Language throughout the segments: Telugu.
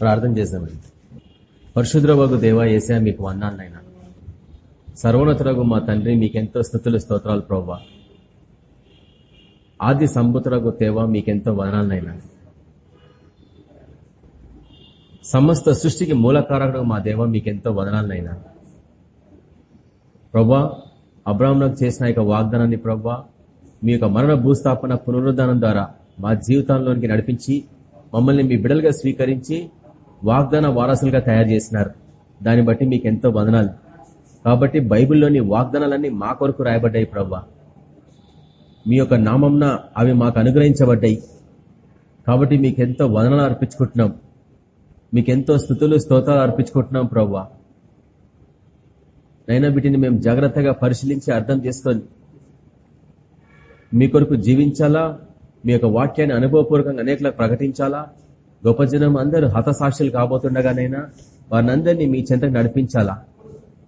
ప్రార్థన చేద్దామండి పరిశుద్రవగు దేవా ఏసా మీకు వందాలనైనా సర్వోన్నతులకు మా తండ్రి మీకెంతో స్థుతులు స్తోత్రాలు ప్రవ్వా. ఆది సంబుతులకు తేవ మీకెంతో వదనాలనైనా సమస్త సృష్టికి మూలకారకుడు మా దేవ మీకెంతో వదనాలనైనా ప్రవ్వా అబ్రాహ్మణకు చేసిన యొక్క వాగ్దానాన్ని ప్రభా మీ యొక్క మరణ భూస్థాపన పునరుద్ధానం ద్వారా మా జీవితంలోనికి నడిపించి మమ్మల్ని మీ బిడలుగా స్వీకరించి వాగ్దాన వారసులుగా తయారు చేసినారు. దాన్ని బట్టి మీకు ఎంతో వదనాలు. కాబట్టి బైబిల్లోని వాగ్దానాలన్నీ మా కొరకు రాయబడ్డాయి ప్రవ్వా. మీ యొక్క నామంన అవి మాకు అనుగ్రహించబడ్డాయి. కాబట్టి మీకెంతో వదనాలు అర్పించుకుంటున్నాం. మీకెంతో స్థుతులు స్తోత్రాలు అర్పించుకుంటున్నాం ప్రవ్వా. నైనా వీటిని మేము జాగ్రత్తగా పరిశీలించి అర్థం చేసుకొని మీ కొరకు జీవించాలా? మీ యొక్క వాక్యాన్ని అనుభవపూర్వకంగా అనేకలకు ప్రకటించాలా? గొప్ప జనం అందరూ హతసాక్షులు కాబోతుండగానైనా వారినందరినీ మీ చెంతకు నడిపించాలా?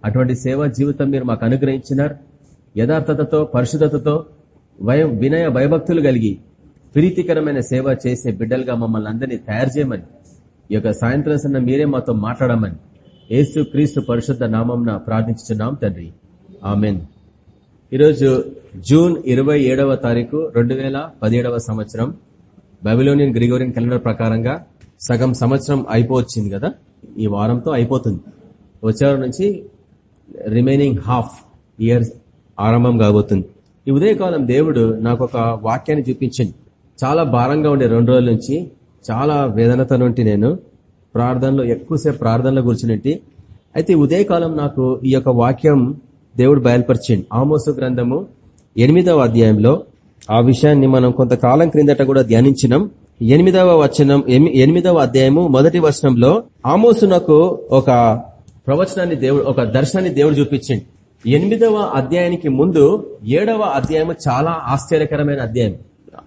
అటువంటి సేవా జీవితం మీరు మాకు అనుగ్రహించినారు. యథార్థతతో పరిశుద్ధతతో భయం వినయ భయభక్తులు కలిగి ప్రీతికరమైన సేవ చేసే బిడ్డలుగా మమ్మల్ని అందరినీ తయారు చేయమని ఈ యొక్క సాయంత్రం సన్న మీరే మాతో మాట్లాడమని యేసు క్రీస్తు పరిశుద్ధ నామంన ప్రార్థించున్నాం తండ్రి. ఆమెన్. ఈరోజు జూన్ ఇరవై ఏడవ తారీఖు రెండు వేల పదిహేడవ సంవత్సరం. బబిలోనియన్ గ్రిగోరియన్ క్యాలెండర్ ప్రకారంగా సగం సంవత్సరం అయిపోవచ్చింది కదా? ఈ వారంతో అయిపోతుంది. వచ్చే నుంచి రిమైనింగ్ హాఫ్ ఇయర్ ఆరంభం కాబోతుంది. ఈ ఉదయకాలం దేవుడు నాకు ఒక వాక్యాన్ని చూపించింది చాలా భారంగా ఉండే రెండు రోజుల నుంచి చాలా వేదనతో నుండి నేను ప్రార్థనలో ఎక్కువసేపు ప్రార్థనల కూర్చున్నట్టు అయితే ఉదయకాలం నాకు ఈ యొక్క వాక్యం దేవుడు బయలుపరిచింది ఆమోసు గ్రంథము ఎనిమిదవ అధ్యాయంలో ఆ విషయాన్ని మనం కొంతకాలం క్రిందట కూడా ధ్యానించినాం. ఎనిమిదవ వచనం ఎనిమిదవ అధ్యాయము మొదటి వచనంలో ఆమోసునకు ఒక ప్రవచనాన్ని దేవుడు ఒక దర్శనాన్ని దేవుడు చూపించింది ఎనిమిదవ అధ్యాయానికి ముందు ఏడవ అధ్యాయం చాలా ఆశ్చర్యకరమైన అధ్యాయం.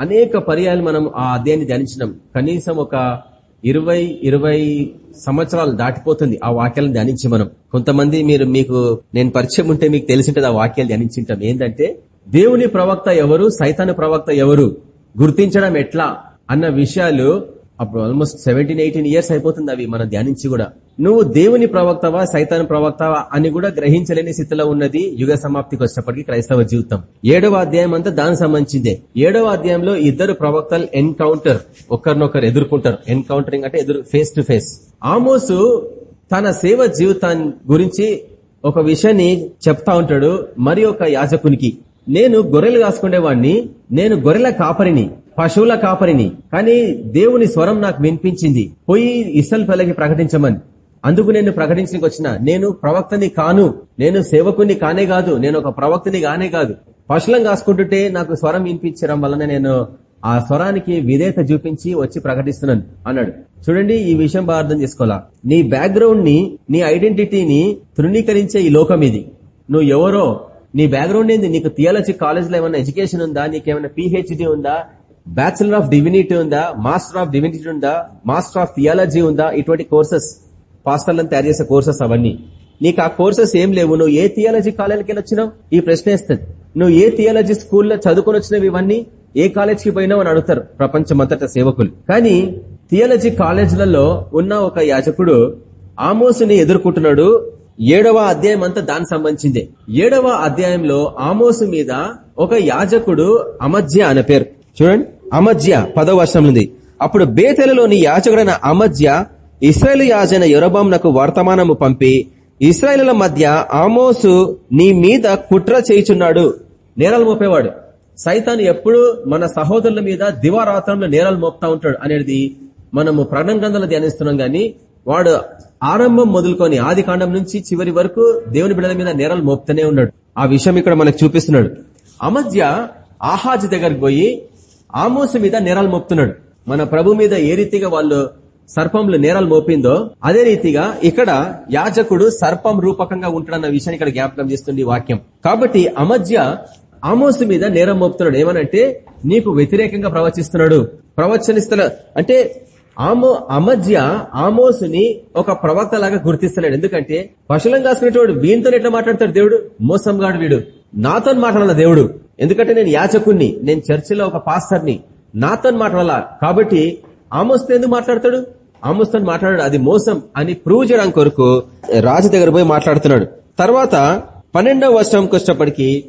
అనేక పర్యాలు మనం ఆ అధ్యాయాన్ని ధ్యానించినాం. కనీసం ఒక ఇరవై ఇరవై సంవత్సరాలు దాటిపోతుంది ఆ వాక్యాలను ధ్యానించి మనం. కొంతమంది మీరు మీకు నేను పరిచయం ఉంటే మీకు తెలిసింటది ఆ వాక్యాలు ధ్యానించింటాం ఏంటంటే దేవుని ప్రవక్త ఎవరు? సైతాను ప్రవక్త ఎవరు? గుర్తించడం ఎట్లా? అన్న విషయాలు అప్పుడు ఆల్మోస్ట్ సెవెంటీన్ ఎయిటీన్ ఇయర్స్ అయిపోతుంది అవి మనం ధ్యానించి కూడా. నువ్వు దేవుని ప్రవక్తవా సైతాన్ ప్రవక్తవా అని కూడా గ్రహించలేని స్థితిలో ఉన్నది యుగ సమాప్తికి వచ్చేప్పటికి క్రైస్తవ జీవితం. ఏడవ అధ్యాయం అంతా దానికి సంబంధించిందే. ఏడవ అధ్యాయంలో ఇద్దరు ప్రవక్తలు ఎన్కౌంటర్ ఒకరినొకరు ఎదుర్కొంటారు. ఎన్కౌంటరింగ్ అంటే ఎదురు ఫేస్ టు ఫేస్ ఆమోసు తన సేవ జీవితాన్ని గురించి ఒక విషయాన్ని చెప్తా ఉంటాడు మరి ఒక యాజకునికి. నేను గొర్రెలు కాసుకునేవాడిని నేను గొర్రెల కాపరిని పశువుల కాపరిని కానీ దేవుని స్వరం నాకు వినిపించింది. పోయి ఇసల్ పిల్లకి ప్రకటించమని. అందుకు నేను ప్రకటించడానికి వచ్చిన. నేను ప్రవక్తని కాను నేను సేవకుని కానే కాదు నేను ఒక ప్రవక్తని కానే కాదు. పశువులను కాసుకుంటుంటే నాకు స్వరం వినిపించడం వలన నేను ఆ స్వరానికి విధేయత చూపించి వచ్చి ప్రకటిస్తున్నాను అన్నాడు. చూడండి ఈ విషయం బాగా అర్థం చేసుకోవాలా? నీ బ్యాక్గ్రౌండ్ని నీ ఐడెంటిటీని తృణీకరించే ఈ లోకం ఇది. నువ్వు ఎవరో నీ బ్యాక్గ్రౌండ్ ఏంది? నీకు థియాలజీ కాలేజ్లో ఏమైనా ఎడ్యుకేషన్ ఉందా? నీకేమైనా పిహెచ్డి ఉందా? బ్యాచులర్ ఆఫ్ డివినిటీ ఉందా? మాస్టర్ ఆఫ్ డివినిటీ ఉందా? మాస్టర్ ఆఫ్ థియాలజీ ఉందా? ఇటువంటి కోర్సెస్ పాస్టర్లను తయారు చేసే కోర్సెస్ అవన్నీ. నీకు ఆ కోర్సెస్ ఏం లేవు. నువ్వు ఏ థియాలజీ కాలేజీకి వచ్చినావు ఈ ప్రశ్న వేస్తుంది. నువ్వు ఏ థియాలజీ స్కూల్లో చదువుకొని వచ్చినవి ఇవన్నీ? ఏ కాలేజ్కి పోయినావు అని అడుగుతారు ప్రపంచమంతట సేవకులు. కానీ థియాలజీ కాలేజీలలో ఉన్న ఒక యాజకుడు ఆమోసుని ఎదుర్కొంటున్నాడు. ఏడవ అధ్యాయం అంతా దానికి సంబంధించిందే. ఏడవ అధ్యాయంలో ఆమోసు మీద ఒక యాజకుడు అమధ్య అనే పేరు. చూడండి. అమధ్య పదవ వర్షం ఉంది. అప్పుడు బేతెలలోని యాచకుడైన అమధ్య ఇస్రాయల్ యాజన యొరబాంనకు వర్తమానము పంపి ఇస్రాయేళ్ళ మధ్య ఆమోసు నీ మీద కుట్ర చేయుచున్నాడు. నేరాలు మోపేవాడు. సైతాన్ ఎప్పుడు మన సహోదరుల మీద దివారాత్రంలో నేరాలు మోపుతా ఉంటాడు. అనేది మనము ప్రకటన గ్రంథంలో ధ్యానిస్తున్నాం గానీ వాడు ఆరంభం మొదలుకొని ఆది నుంచి చివరి వరకు దేవుని బిడ్డల మీద నేరాలు మోపుతూనే ఉన్నాడు. ఆ విషయం ఇక్కడ మనకు చూపిస్తున్నాడు. అమధ్య ఆహాజ్ దగ్గరకు పోయి ఆమోస మీద నేరాలు మోపుతున్నాడు. మన ప్రభు మీద ఏ రీతిగా వాళ్ళు సర్పంలు నేరాలు మోపిందో అదే రీతిగా ఇక్కడ యాజకుడు సర్పం రూపకంగా ఉంటాడన్న విషయాన్ని ఇక్కడ జ్ఞాపకం చేస్తుంది వాక్యం. కాబట్టి అమధ్య ఆమోసు మీద నేరం మోపుతున్నాడు. ఏమనంటే నీకు వ్యతిరేకంగా ప్రవచిస్తున్నాడు. ప్రవచనిస్తున్న అంటే ఆమో అమధ్య ఆమోసుని ఒక ప్రవక్త లాగా గుర్తిస్తున్నాడు ఎందుకంటే పశులం కాసుకునేటోడు వీంతో ఎట్లా మాట్లాడతాడు దేవుడు? మోసంగాడు వీడు. నాతో మాట్లాడాల దేవుడు. ఎందుకంటే నేను యాచకుణ్ణి నేను చర్చిలో ఒక పాస్టర్ని. నాతో మాట్లాడాల. కాబట్టి ఆమోస్తో ఎందుకు మాట్లాడతాడు? ఆమోస్తో మాట్లాడాడు. అది మోసం అని ప్రూవ్ చేయడానికి కొరకు రాజు దగ్గర పోయి మాట్లాడుతున్నాడు. తర్వాత పన్నెండవ వర్షంకి వచ్చేటప్పటికి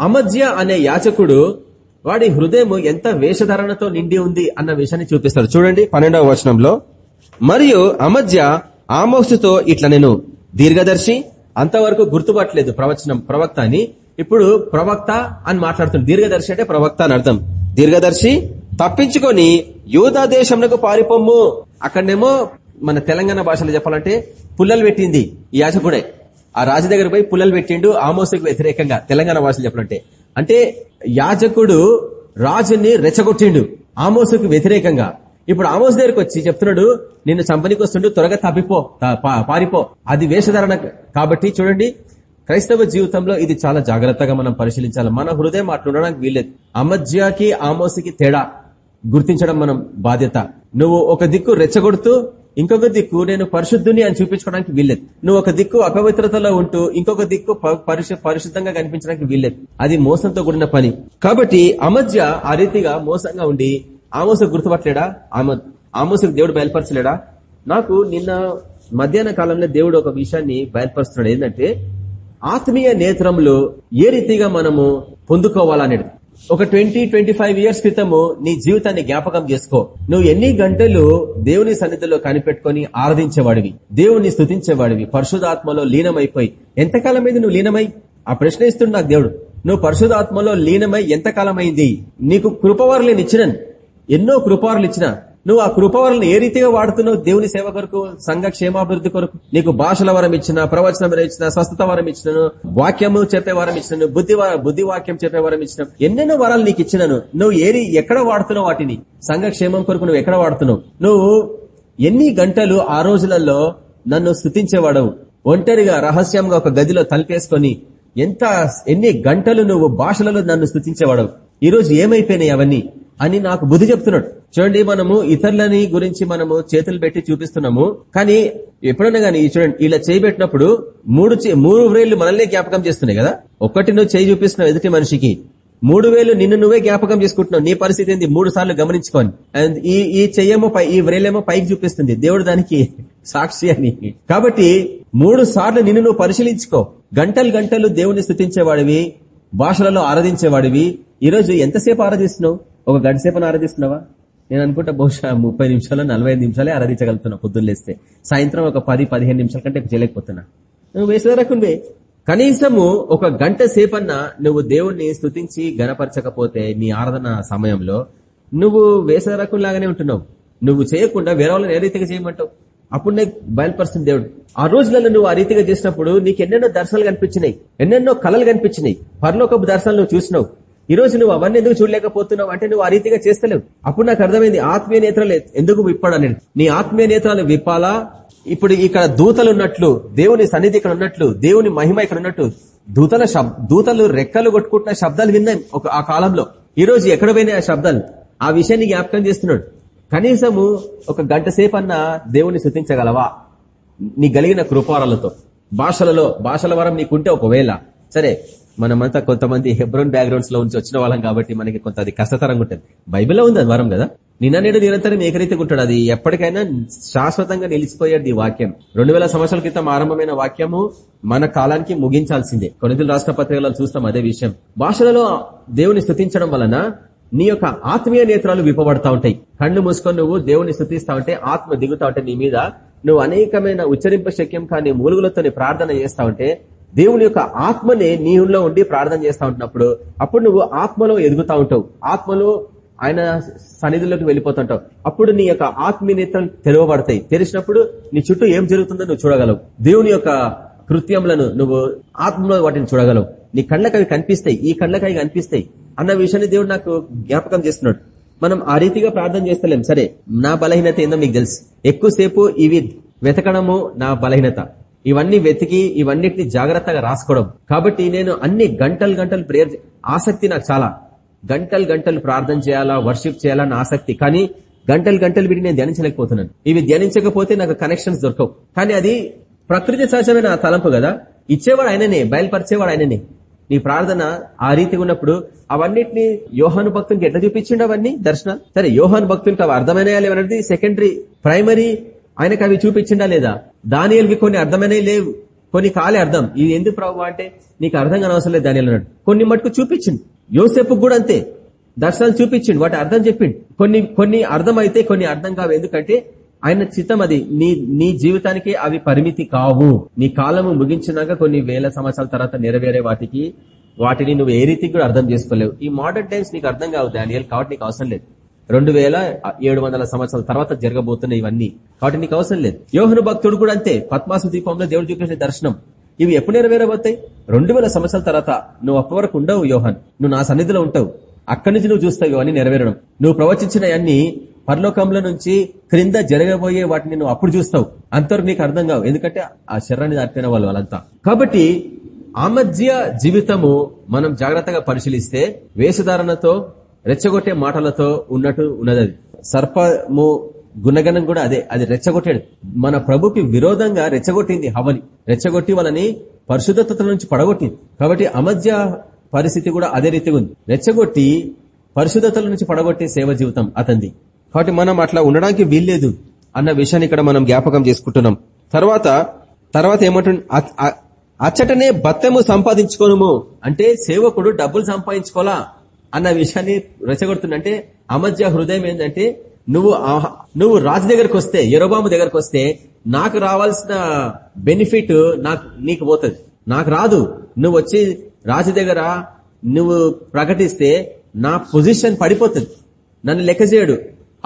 అమధ్య అనే యాచకుడు వాడి హృదయం ఎంత వేషధారణతో నిండి ఉంది అన్న విషయాన్ని చూపిస్తాడు. చూడండి పన్నెండవ వచనంలో మరియు అమధ్య ఆమోసుతో ఇట్లా నేను దీర్ఘదర్శి అంతవరకు గుర్తుపట్టలేదు ప్రవచనం ప్రవక్త అని. ఇప్పుడు ప్రవక్త అని మాట్లాడుతుంది దీర్ఘదర్శి అంటే ప్రవక్త అని అర్థం. దీర్ఘదర్శి తప్పించుకొని యూదా దేశంలో పారిపోమ్ము. అక్కడనేమో మన తెలంగాణ భాషలో చెప్పాలంటే పుల్లలు పెట్టింది ఈ యాజకుడే. ఆ రాజు దగ్గర పోయి పుల్లలు పెట్టిండు ఆమోసకు వ్యతిరేకంగా తెలంగాణ భాషలో చెప్పాలంటే. అంటే యాజకుడు రాజుని రెచ్చగొట్టిండు. ఆమోసుకు వ్యతిరేకంగా. ఇప్పుడు ఆమోస్ దగ్గరకు వచ్చి చెప్తున్నాడు నిన్ను చంపనికి వస్తుండు త్వరగా తప్పిపో పా- పారిపో. అది వేషధారణ కాబట్టి చూడండి క్రైస్తవ జీవితంలో ఇది చాలా జాగ్రత్తగా మనం పరిశీలించాలి. మన హృదయం అట్లుండడానికి వీల్లేదు. అమధ్యకి ఆమోసుకి తేడా గుర్తించడం మనం బాధ్యత. నువ్వు ఒక దిక్కు రెచ్చగొడుతూ ఇంకొక దిక్కు నేను పరిశుద్ధుని అని చూపించుకోవడానికి వీల్లేదు. నువ్వు ఒక దిక్కు అపవిత్రతలో ఉంటూ ఇంకొక దిక్కు ప- పరిశు- పరిశుద్ధంగా కనిపించడానికి వీల్లేదు. అది మోసంతో కూడిన పని. కాబట్టి అమధ్య ఆ రీతిగా మోసంగా ఉండి ఆమోస గుర్తుపట్టలేడా? ఆమ ఆమోసకు దేవుడు బయలుపరచలేడా? నాకు నిన్న మధ్యాహ్న కాలంలో దేవుడు ఒక విషయాన్ని బయలుపరుస్తున్నాడు. ఏంటంటే ఆత్మీయ నేత్రములు ఏ రీతిగా మనము పొందుకోవాలనేది. ఒక ట్వంటీ ట్వంటీ ఫైవ్ ఇయర్స్ క్రితము నీ జీవితాన్ని జ్ఞాపకం చేసుకో. నువ్వు ఎన్ని గంటలు దేవుని సన్నిధిలో కనిపెట్టుకొని ఆరాధించేవాడివి దేవుని స్థుతించేవాడివి పరిశుధాత్మలో లీనమైపోయి. ఎంతకాలం మీద నువ్వు లీనమై? ఆ ప్రశ్న ఇస్తుండు దేవుడు. నువ్వు పరిశుధాత్మలో లీనమై ఎంతకాలం అయింది నీకు కృపవారులేని నేను ఎన్నో కృపవారులు ఇచ్చిన. నువ్వు ఆ కృపవరలను ఏ రీతిగా వాడుతున్నావు? దేవుని సేవ కొరకు సంఘ క్షేమాభివృద్ధి కొరకు నీకు భాషల వరం ఇచ్చిన ప్రవచనం ఇచ్చిన స్వస్థత వరం ఇచ్చినను వాక్యము చెప్పే వరం ఇచ్చినను బుద్ధి బుద్ధి వాక్యం చెప్పే వరం ఇచ్చిన ఎన్నెన్నో వరాలు నీకు ఇచ్చినాను. నువ్వు ఏరి ఎక్కడ వాడుతున్నావు వాటిని? సంఘ క్షేమం కొరకు నువ్వు ఎక్కడ వాడుతున్నావు? నువ్వు ఎన్ని గంటలు ఆ రోజులలో నన్ను స్థుతించేవాడవు? ఒంటరిగా రహస్యంగా ఒక గదిలో తలిపేసుకొని ఎంత ఎన్ని గంటలు నువ్వు భాషలలో నన్ను స్థుతించేవాడవు? ఈ రోజు ఏమైపోయినాయి అవన్నీ? అని నాకు బుద్ధి చెప్తున్నాడు. చూడండి మనము ఇతరులని గురించి మనము చేతులు పెట్టి చూపిస్తున్నాము. కానీ ఎప్పుడన్నా గానీ చూడండి ఇలా చేయబెట్టినప్పుడు మూడు చే- మూడు వేలు మనల్ని జ్ఞాపకం చేస్తున్నాయి కదా? ఒక్కటి నువ్వు చేయి చూపిస్తున్నావు ఎదుటి మనిషికి. మూడు వేలు నిన్ను నువ్వే జ్ఞాపకం చేసుకుంటున్నావు. నీ పరిస్థితి ఏంది? మూడు సార్లు గమనించుకోని. అండ్ ఈ ఈ చెయ్యేమో పై ఈ వ్రేలేమో పైకి చూపిస్తుంది. దేవుడు దానికి సాక్షి అని. కాబట్టి మూడు సార్లు నిన్ను నువ్వు పరిశీలించుకో. గంటలు గంటలు దేవుణ్ణి స్థుతించేవాడివి భాషలలో ఆరాధించేవాడివి. ఈరోజు ఎంతసేపు ఆరాధిస్తున్నావు? ఒక గంట సేపు ఆరాధిస్తున్నావా? నేను అనుకుంటా బహుశా ముప్పై నిమిషాలు నలభై నిమిషాలే ఆరాధించగలుగుతున్నా పొద్దున్న లేస్తే. సాయంత్రం ఒక పది పదిహేను నిమిషాల కంటే చేయలేకపోతున్నా. నువ్వు వేసేదరకుండే కనీసము ఒక గంట సేపన్నా నువ్వు దేవుణ్ణి స్తుతించి గనపరచకపోతే నీ ఆరాధన సమయంలో నువ్వు వేసరకం లాగానే ఉంటున్నావు. నువ్వు చేయకుండా వేరే వాళ్ళని ఏ రీతిగా చేయమంటావు? అప్పుడు నీకు బయలుపరుస్తుంది దేవుడు. ఆ రోజులలో నువ్వు ఆ రీతిగా చేసినప్పుడు నీకు ఎన్నెన్నో దర్శనాలు కనిపించినాయి. ఎన్నెన్నో కళలు కనిపించినాయి. పరలోకపు దర్శనాలు నువ్వు చూసినావు. ఈ రోజు నువ్వు అవన్నీ ఎందుకు చూడలేకపోతున్నావు? అంటే నువ్వు ఆ రీతిగా చేస్తలేవు. అప్పుడు నాకు అర్థమైంది ఆత్మీయ నేత్రాలు ఎందుకు విప్పాడు అనేది నీ ఆత్మీయ నేత్రాలు విప్పాలా? ఇప్పుడు ఇక్కడ దూతలు ఉన్నట్లు దేవుని సన్నిధి ఇక్కడ ఉన్నట్లు దేవుని మహిమ ఇక్కడ ఉన్నట్టు దూతల దూతలు రెక్కలు కొట్టుకుంటున్న శబ్దాలు విన్నాయి ఒక ఆ కాలంలో. ఈ రోజు ఎక్కడ పోయినాయి ఆ శబ్దాలు? ఆ విషయాన్ని జ్ఞాపకం చేస్తున్నాడు. కనీసము ఒక గంట సేపు అన్నా దేవుని శృతించగలవా? నీ కలిగిన కృపారాలతో. భాషలలో భాషల వరం నీకుంటే ఒకవేళ. సరే మనమంతా కొంతమంది హెబ్రోన్ బ్యాక్గ్రౌండ్స్లో నుంచి వచ్చిన వాళ్ళం కాబట్టి మనకి కొంత అది కష్టతరంగా ఉంటుంది. బైబిల్లో ఉంది అది వరం కదా? నిన్న నేడు నిరంతరం ఏకరీతిగా ఉంటాడు. అది ఎప్పటికైనా శాశ్వతంగా నిలిచిపోయేది ఈ వాక్యం. రెండు వేల సంవత్సరాల క్రితం ఆరంభమైన వాక్యము మన కాలానికి ముగించాల్సిందే. కొనితుల రాష్ట్ర పత్రికలో చూస్తాం అదే విషయం. భాషలలో దేవుని స్థుతించడం వలన నీ యొక్క ఆత్మీయ నేత్రాలు విప్పబడతా ఉంటాయి. కళ్ళు మూసుకొని నువ్వు దేవుని స్థుతిస్తా ఉంటే ఆత్మ దిగుతా ఉంటే నీ మీద నువ్వు అనేకమైన ఉచ్చరింప శక్యం కానీ మూలుగులతో ప్రార్థన చేస్తా ఉంటే దేవుని యొక్క ఆత్మనే నీలో ఉండి ప్రార్థన చేస్తూ ఉంటున్నప్పుడు అప్పుడు నువ్వు ఆత్మలో ఎదుగుతా ఉంటావు. ఆత్మలో ఆయన సన్నిధిలోకి వెళ్ళిపోతుంటావు అప్పుడు నీ యొక్క ఆత్మీయతలు తెరవబడతాయి. తెరిచినప్పుడు నీ చుట్టూ ఏం జరుగుతుందో నువ్వు చూడగలవు. దేవుని యొక్క కృత్యములను నువ్వు ఆత్మలో వాటిని చూడగలవు. నీ కళ్ళకి అవి కనిపిస్తాయి. ఈ కళ్ళకి అవి కనిపిస్తాయి. అన్న విషయాన్ని దేవుడు నాకు జ్ఞాపకం చేస్తున్నాడు. మనం ఆ రీతిగా ప్రార్థన చేస్తలేం. సరే నా బలహీనత ఏందో మీకు తెలుసు. ఎక్కువసేపు ఇవి వెతకడము నా బలహీనత. ఇవన్నీ వెతికి ఇవన్నిటిని జాగ్రత్తగా రాసుకోవడం. కాబట్టి నేను అన్ని గంటలు గంటలు ప్రేయర్ ఆసక్తి నాకు చాలా. గంటలు గంటలు ప్రార్థన చేయాలా వర్షిప్ చేయాలని ఆసక్తి. కానీ గంటలు గంటలు వీటిని నేను ధ్యానించలేకపోతున్నాను. ఇవి ధ్యానించకపోతే నాకు కనెక్షన్స్ దొరకవు. కానీ అది ప్రకృతి సహజమైన తలంపు కదా. ఇచ్చేవాడు ఆయననే బయలుపరిచేవాడు ఆయననే. నీ ప్రార్థన ఆ రీతిగా ఉన్నప్పుడు అవన్నిటిని యోహాను భక్తునికి ఎట్లా చూపించిండు అవన్నీ? దర్శనాలు? సరే యోహాను భక్తునికి అవి అర్థమైనయా సెకండరీ ప్రైమరీ ఆయనకు అవి చూపించిండా లేదా? దానియల్వి కొన్ని అర్థమైనవి లేవు. కొన్ని కాలే అర్థం. ఇది ఎందుకు ప్రభు అంటే నీకు అర్థం కానవసరం లేదు దానియల్ అన్నాడు. కొన్ని మటుకు చూపించిండు. యోసేపు కూడా అంతే. దర్శనాలు చూపించిండు. వాటి అర్థం చెప్పిండు. కొన్ని కొన్ని అర్థం అయితే కొన్ని అర్థం కావు. ఎందుకంటే ఆయన చిత్తం అది. నీ నీ జీవితానికి అవి పరిమితి కావు. నీ కాలము ముగించినాక కొన్ని వేల సంవత్సరాల తర్వాత నెరవేరే వాటికి వాటిని నువ్వు ఏ రీతికి కూడా అర్థం చేసుకోలేవు. ఈ మోడర్న్ టైమ్స్ నీకు అర్థం కావు దానియల్. కాబట్టి నీకు అవసరం లేదు. రెండు వేల ఏడు వందల సంవత్సరాల తర్వాత జరగబోతున్నాయి ఇవన్నీ. కాబట్టి నీకు అవసరం లేదు. యోహను భక్తుడు కూడా అంతే. పద్మాసు దీపంలో దేవుడు చూపించిన దర్శనం. ఇవి ఎప్పుడు నెరవేరబోతాయి? రెండు వేల సంవత్సరాల తర్వాత నువ్వు అప్ప వరకు ఉండవు యోహన్. నువ్వు నా సన్నిధిలో ఉంటావు. అక్కడి నుంచి నువ్వు చూస్తావు ఇవన్నీ నెరవేరడం. నువ్వు ప్రవచించిన అన్ని పరలోకంలో నుంచి క్రింద జరగబోయే వాటిని నువ్వు అప్పుడు చూస్తావు. అంతవరకు నీకు అర్థం కావు. ఎందుకంటే ఆ శరీరాన్ని దాటిపోయిన వాళ్ళు వాళ్ళంతా. కాబట్టి ఆమధ్య జీవితము మనం జాగ్రత్తగా పరిశీలిస్తే వేషధారణతో రెచ్చగొట్టే మాటలతో ఉన్నట్టు ఉన్నది అది సర్పము గుణగణం కూడా అదే. అది రెచ్చగొట్టాడు మన ప్రభుకి విరోధంగా రెచ్చగొట్టింది హవని. రెచ్చగొట్టి వాళ్ళని పరిశుద్ధత నుంచి పడగొట్టింది. కాబట్టి అమధ్య పరిస్థితి కూడా అదే రీతిగా ఉంది. రెచ్చగొట్టి పరిశుద్ధతల నుంచి పడగొట్టే సేవ జీవితం అతంది కాబట్టి మనం అట్లా ఉండడానికి వీల్లేదు అన్న విషయాన్ని ఇక్కడ మనం జ్ఞాపకం చేసుకుంటున్నాం. తర్వాత తర్వాత ఏమంటుంది అచ్చటనే బత్తము సంపాదించుకోను అంటే సేవకుడు డబ్బులు సంపాదించుకోవాలా? అన్న విషయాన్ని రెచ్చగొడుతుందంటే అమధ్య హృదయం ఏంటంటే నువ్వు నువ్వు రాజు దగ్గరకు వస్తే ఎరోబాము దగ్గరకు వస్తే నాకు రావాల్సిన బెనిఫిట్ నాకు నీకు పోతుంది. నాకు రాదు. నువ్వు వచ్చి రాజు దగ్గర నువ్వు ప్రకటిస్తే నా పొజిషన్ పడిపోతుంది. నన్ను లెక్క చేయడు.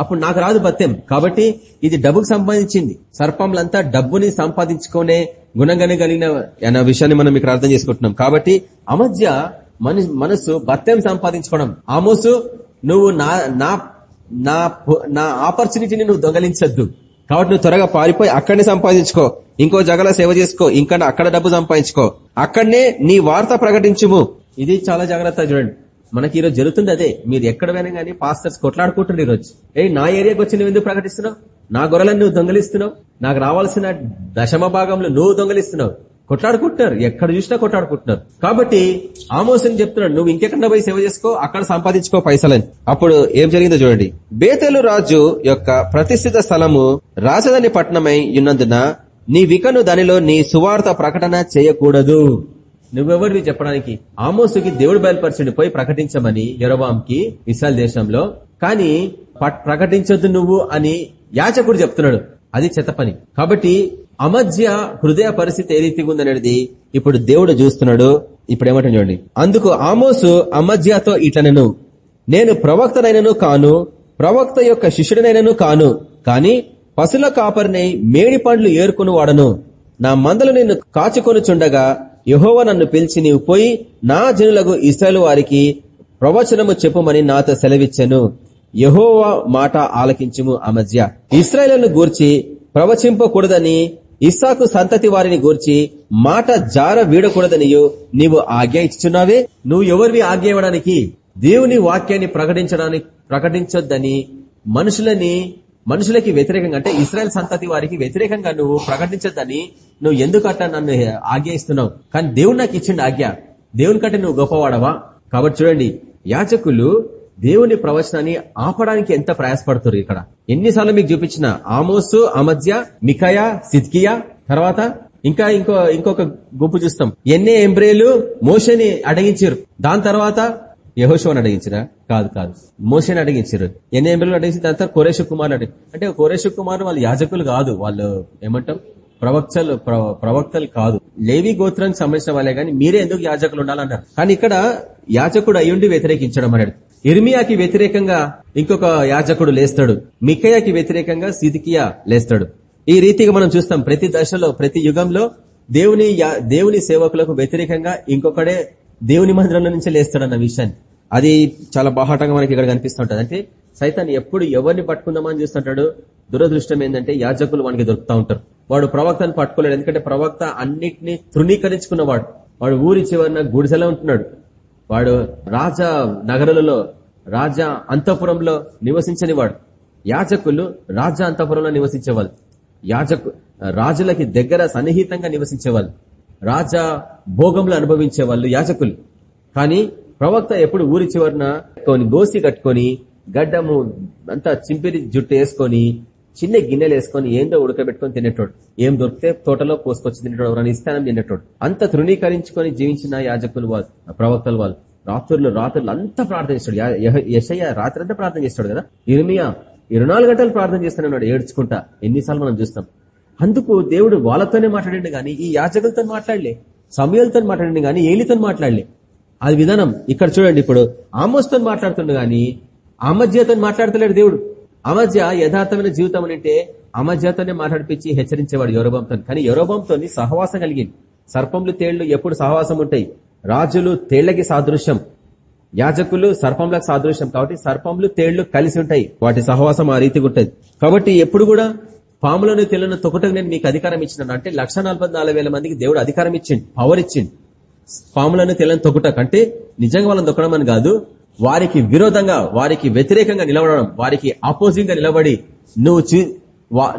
అప్పుడు నాకు రాదు భత్యం కాబట్టి ఇది డబ్బుకు సంపాదించింది సర్పంలంతా డబ్బుని సంపాదించుకునే గుణంగానే కలిగిన అన్న విషయాన్ని మనం ఇక్కడ అర్థం చేసుకుంటున్నాం. కాబట్టి అమధ్య మనసు భర్తను సంపాదించుకోవడం. ఆమోసు నువ్వు నా నా నా నా ఆపర్చునిటీని నువ్వు దొంగలించద్దు. కాబట్టి నువ్వు త్వరగా పారిపోయి అక్కడనే సంపాదించుకో. ఇంకో జగల సేవ చేసుకో. ఇంకా అక్కడ డబ్బు సంపాదించుకో. అక్కడనే నీ వార్త ప్రకటించుము. ఇది చాలా జాగ్రత్త చూడండి. మనకి ఈరోజు జరుగుతుంది అదే. మీరు ఎక్కడ పోయినా కానీ పాస్టర్స్ కొట్లాడుకుంటున్నారు ఈరోజు. ఏ నా ఏరియాకి వచ్చి నువ్వు ఎందుకు ప్రకటిస్తున్నావు? నా గొర్రెలను నువ్వు దొంగలిస్తున్నావు? నాకు రావాల్సిన దశమ భాగంలో నువ్వు దొంగలిస్తున్నావు. కొట్లాడుకుంటున్నారు. ఎక్కడ చూసినా కొట్లాడుకుంటున్నారు. కాబట్టి ఆమోసం చెప్తున్నాడు? నువ్వు ఇంకెక్కడ పోయి సేవ చేసుకో అక్కడ సంపాదించుకో పైసలని. అప్పుడు ఏం జరిగిందో చూడండి. బేతేలు రాజు యొక్క ప్రతిష్ఠిత స్థలము రాజధాని పట్టణమై ఉన్నందున నీ వికను దానిలో నీ సువార్త ప్రకటన చేయకూడదు. నువ్వెవరివి చెప్పడానికి? ఆమోసుకి దేవుడు బయలుపరిచిండు పోయి ప్రకటించమని కి ఇస్రాయల్ దేశంలో. కానీ ప్రకటించొద్దు నువ్వు అని యాచకుడు చెప్తున్నాడు. అది చెత్త పని. కాబట్టి అమధ్య హృదయ పరిస్థితి ఏ రీతిగా ఉందనేది ఇప్పుడు దేవుడు చూస్తున్నాడు. ఇప్పుడు ఏమంటాడు చూడండి. అందుకు ఆమోసు అమధ్యతో ఇటనను నేను ప్రవక్తనైనను కాను ప్రవక్త యొక్క శిష్యుడినైనను కాను కాని పశుల కాపరినై మేడి పండ్లు ఏరుకుని వాడను నా మందలు నిన్ను కాచుకొనుచుండగా యహోవ నన్ను పిలిచి నీవు పోయి నా జనులకు ఇసలు వారికి ప్రవచనము చెప్పుమని నాతో సెలవిచ్చాను. యహోవ మాట ఆలకించుము అమధ్య ఇస్రాయలను గూర్చి ప్రవచింపకూడదని ఇస్సాకు సంతతి వారిని గూర్చి మాట జార వీడకూడదనియు నీవు ఆజ్ఞ ఇచ్చున్నావే నువ్వు ఎవరివి ఆజ్ఞ ఇవ్వడానికి దేవుని వాక్యాన్ని ప్రకటించడానికి ప్రకటించొద్దని మనుషులని మనుషులకి వ్యతిరేకంగా అంటే ఇస్రాయల్ సంతతి వారికి వ్యతిరేకంగా నువ్వు ప్రకటించొద్దని నువ్వు ఎందుకు అట్లా నన్ను ఆజ్ఞ ఇస్తున్నావు? కానీ దేవుడు నాకు ఇచ్చిండు ఆజ్ఞ. దేవుని కంటే నువ్వు గొప్పవాడవా? కాబట్టి చూడండి యాచకులు దేవుని ప్రవచనాన్ని ఆపడానికి ఎంత ప్రయాసపడుతున్నారు ఇక్కడ? ఎన్నిసార్లు మీకు చూపించిన ఆమోసు అమధ్య మికయ సిద్కియా తర్వాత ఇంకా ఇంకో ఇంకొక గుంపు చూస్తాం. ఎన్నే ఎంబ్రేలు మోషని అడగించారు దాని తర్వాత యహోషోని అడిగించరా కాదు కాదు. మోషని అడిగించారు ఎన్ని ఎంబ్రేలు అడిగించిన దాని తర్వాత కోరేషు కుమార్ అడిగి అంటే కోరేషు కుమార్ వాళ్ళు యాజకులు కాదు. వాళ్ళు ఏమంటాం? ప్రవక్తలు ప్రవక్తలు కాదు. లేవి గోత్రానికి సంబంధించిన వాళ్ళే కానీ మీరే ఎందుకు యాజకులు ఉండాలన్నారు? కానీ ఇక్కడ యాజకుడు అయ్యుండి వ్యతిరేకించడం అన్నాడు ఇర్మియాకి వ్యతిరేకంగా ఇంకొక యాజకుడు లేస్తాడు. మికయాకి వ్యతిరేకంగా సిదికియా లేస్తాడు. ఈ రీతిగా మనం చూస్తాం ప్రతి దశలో ప్రతి యుగంలో దేవుని యా- దేవుని సేవకులకు వ్యతిరేకంగా ఇంకొకడే దేవుని మందిరంలో నుంచి లేస్తాడన్న విషయాన్ని. అది చాలా బాహాటంగా మనకి ఇక్కడ కనిపిస్తుంటది. అంటే సైతాన్ని ఎప్పుడు ఎవరిని పట్టుకుందామని చూస్తుంటాడు? దురదృష్టం ఏంటంటే యాజకులు మనకి దొరుకుతా ఉంటారు. వాడు ప్రవక్తను పట్టుకోలేడు. ఎందుకంటే ప్రవక్త అన్నిటినీ తృణీకరించుకున్నవాడు. వాడు ఊరి చివరిన గుడిసెలో ఉంటున్నాడు. వాడు రాజా నగరాలలో రాజా అంతఃపురంలో నివసించనివాడు యాజకులు రాజా అంతఃపురంలో నివసించేవాళ్ళు. యాజకు రాజులకి దగ్గర సన్నిహితంగా నివసించేవాళ్ళు. రాజా భోగంలో అనుభవించే వాళ్ళు యాజకులు. కానీ ప్రవక్త ఎప్పుడు ఊరి చివరిన కొన్ని గోసి కట్టుకొని గడ్డము అంతా చింపిరి జుట్టు వేసుకొని చిన్న గిన్నెలు వేసుకొని ఏందో ఉడకబెట్టుకొని తినేటోడు. ఏం దొరికితే తోటలో పోసుకొచ్చి తినేటోడు ఎవరైనా ఇస్తానం తినేటోడు. అంత తృణీకరించుకొని జీవించిన యాజకులు వాళ్ళు ప్రవక్తలు వాళ్ళు. రాత్రులు రాత్రులు అంతా ప్రార్థన చేస్తాడు. యశయ్య రాత్రి అంతా ప్రార్థన చేస్తాడు కదా? ఇర్మియా ఇరవై నాలుగు గంటలు ప్రార్థన చేస్తున్నాడు ఏడ్చుకుంటా. ఎన్నిసార్లు మనం చూస్తాం. అందుకు దేవుడు వాళ్ళతోనే మాట్లాడండి కానీ ఈ యాచకులతో మాట్లాడలే సమయాలతో మాట్లాడండి గాని ఏలితో మాట్లాడలే. అది విధానం ఇక్కడ చూడండి ఇప్పుడు. ఆమోస్తో మాట్లాడుతుండే గాని అమధ్యతో మాట్లాడతలేడు దేవుడు. అమధ్య యథార్థమైన జీవితం అంటే అమధ్యతోనే మాట్లాడిపించి హెచ్చరించేవాడు యోరోబంతో కానీ యోరోబంతో సహవాసం కలిగింది సర్పంలు తేళ్ళు ఎప్పుడు సహవాసం ఉంటాయి. రాజులు తేళ్ళకి సాదృశ్యం. యాజకులు సర్పంలకు సాదృశ్యం. కాబట్టి సర్పంలు తేళ్ళు కలిసి ఉంటాయి. వాటి సహవాసం ఆ రీతిగా ఉంటుంది. కాబట్టి ఎప్పుడు కూడా పాములను తెల్లను తొక్కటం నేను మీకు అధికారం ఇచ్చినాను. అంటే లక్ష మందికి దేవుడు అధికారం ఇచ్చిండు పవర్ ఇచ్చిండు. పాములను తెల్లని తొక్కుట కంటే నిజంగా వాళ్ళని తొక్కడం అని కాదు. వారికి విరోధంగా వారికి వ్యతిరేకంగా నిలబడడం వారికి ఆపోజిట్గా నిలబడి నువ్వు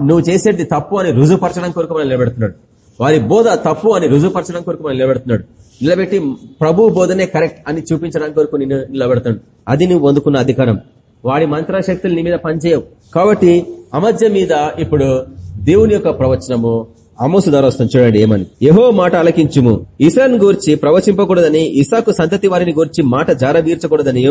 నువ్వు చేసేది తప్పు అని రుజుపరచడం కొరకు మనం నిలబెడుతున్నాడు. వారి బోధ తప్పు అని రుజుపరచడం కొరకు మనం నిలబెడుతున్నాడు. నిలబెట్టి ప్రభు బోధనే కరెక్ట్ అని చూపించడానికి కొరకు నేను నిలబెడతాడు. అది నువ్వు పొందుకున్న అధికారం. వాడి మంత్రశక్తులు నీ మీద పనిచేయవు. కాబట్టి అమధ్య మీద ఇప్పుడు దేవుని యొక్క ప్రవచనము అమోసు ధర వస్తుంది చూడండి ఏమని. ఏహో మాట అలకించుము ఇసాన్ గూర్చి ప్రవచింపకూడదని ఇసాకు సంతతి వారిని గూర్చి మాట జారవీర్చకూడదని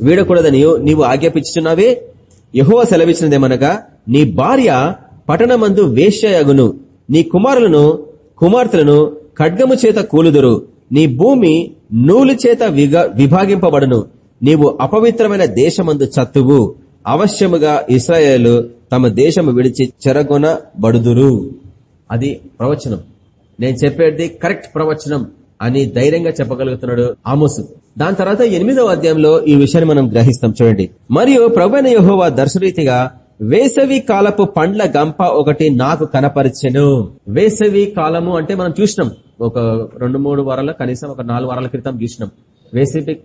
వీడకూడదనియో నీవు ఆజ్ఞాపించుచున్నావే? యహో సెలవిచ్చినదేమనగా నీ భార్య పట్టణమందు వేశ్యయగును. నీ కుమారులను కుమార్తెలను ఖడ్గము చేత కూలుదురు. నీ భూమి నూలు చేత విభాగింపబడును. నీవు అపవిత్రమైన దేశమందు చత్తువు. అవశ్యముగా ఇస్రాయేలు తమ దేశము విడిచి చెరగొనబడుదురు. అది ప్రవచనం. నేను చెప్పేది కరెక్ట్ ప్రవచనం అని ధైర్యంగా చెప్పగలుగుతున్నాడు ఆమోసు. దాని తర్వాత ఎనిమిదవ అధ్యాయంలో ఈ విషయాన్ని మనం గ్రహిస్తాం చూడండి. మరియు ప్రవణ యహోవా దర్శరీతిగా వేసవి కాలపు పండ్ల గంప ఒకటి నాకు కనపరిచెను. వేసవి కాలము అంటే మనం చూసినాం. ఒక రెండు మూడు వారాల కనీసం ఒక నాలుగు వారాల క్రితం చూసినాం వేసవి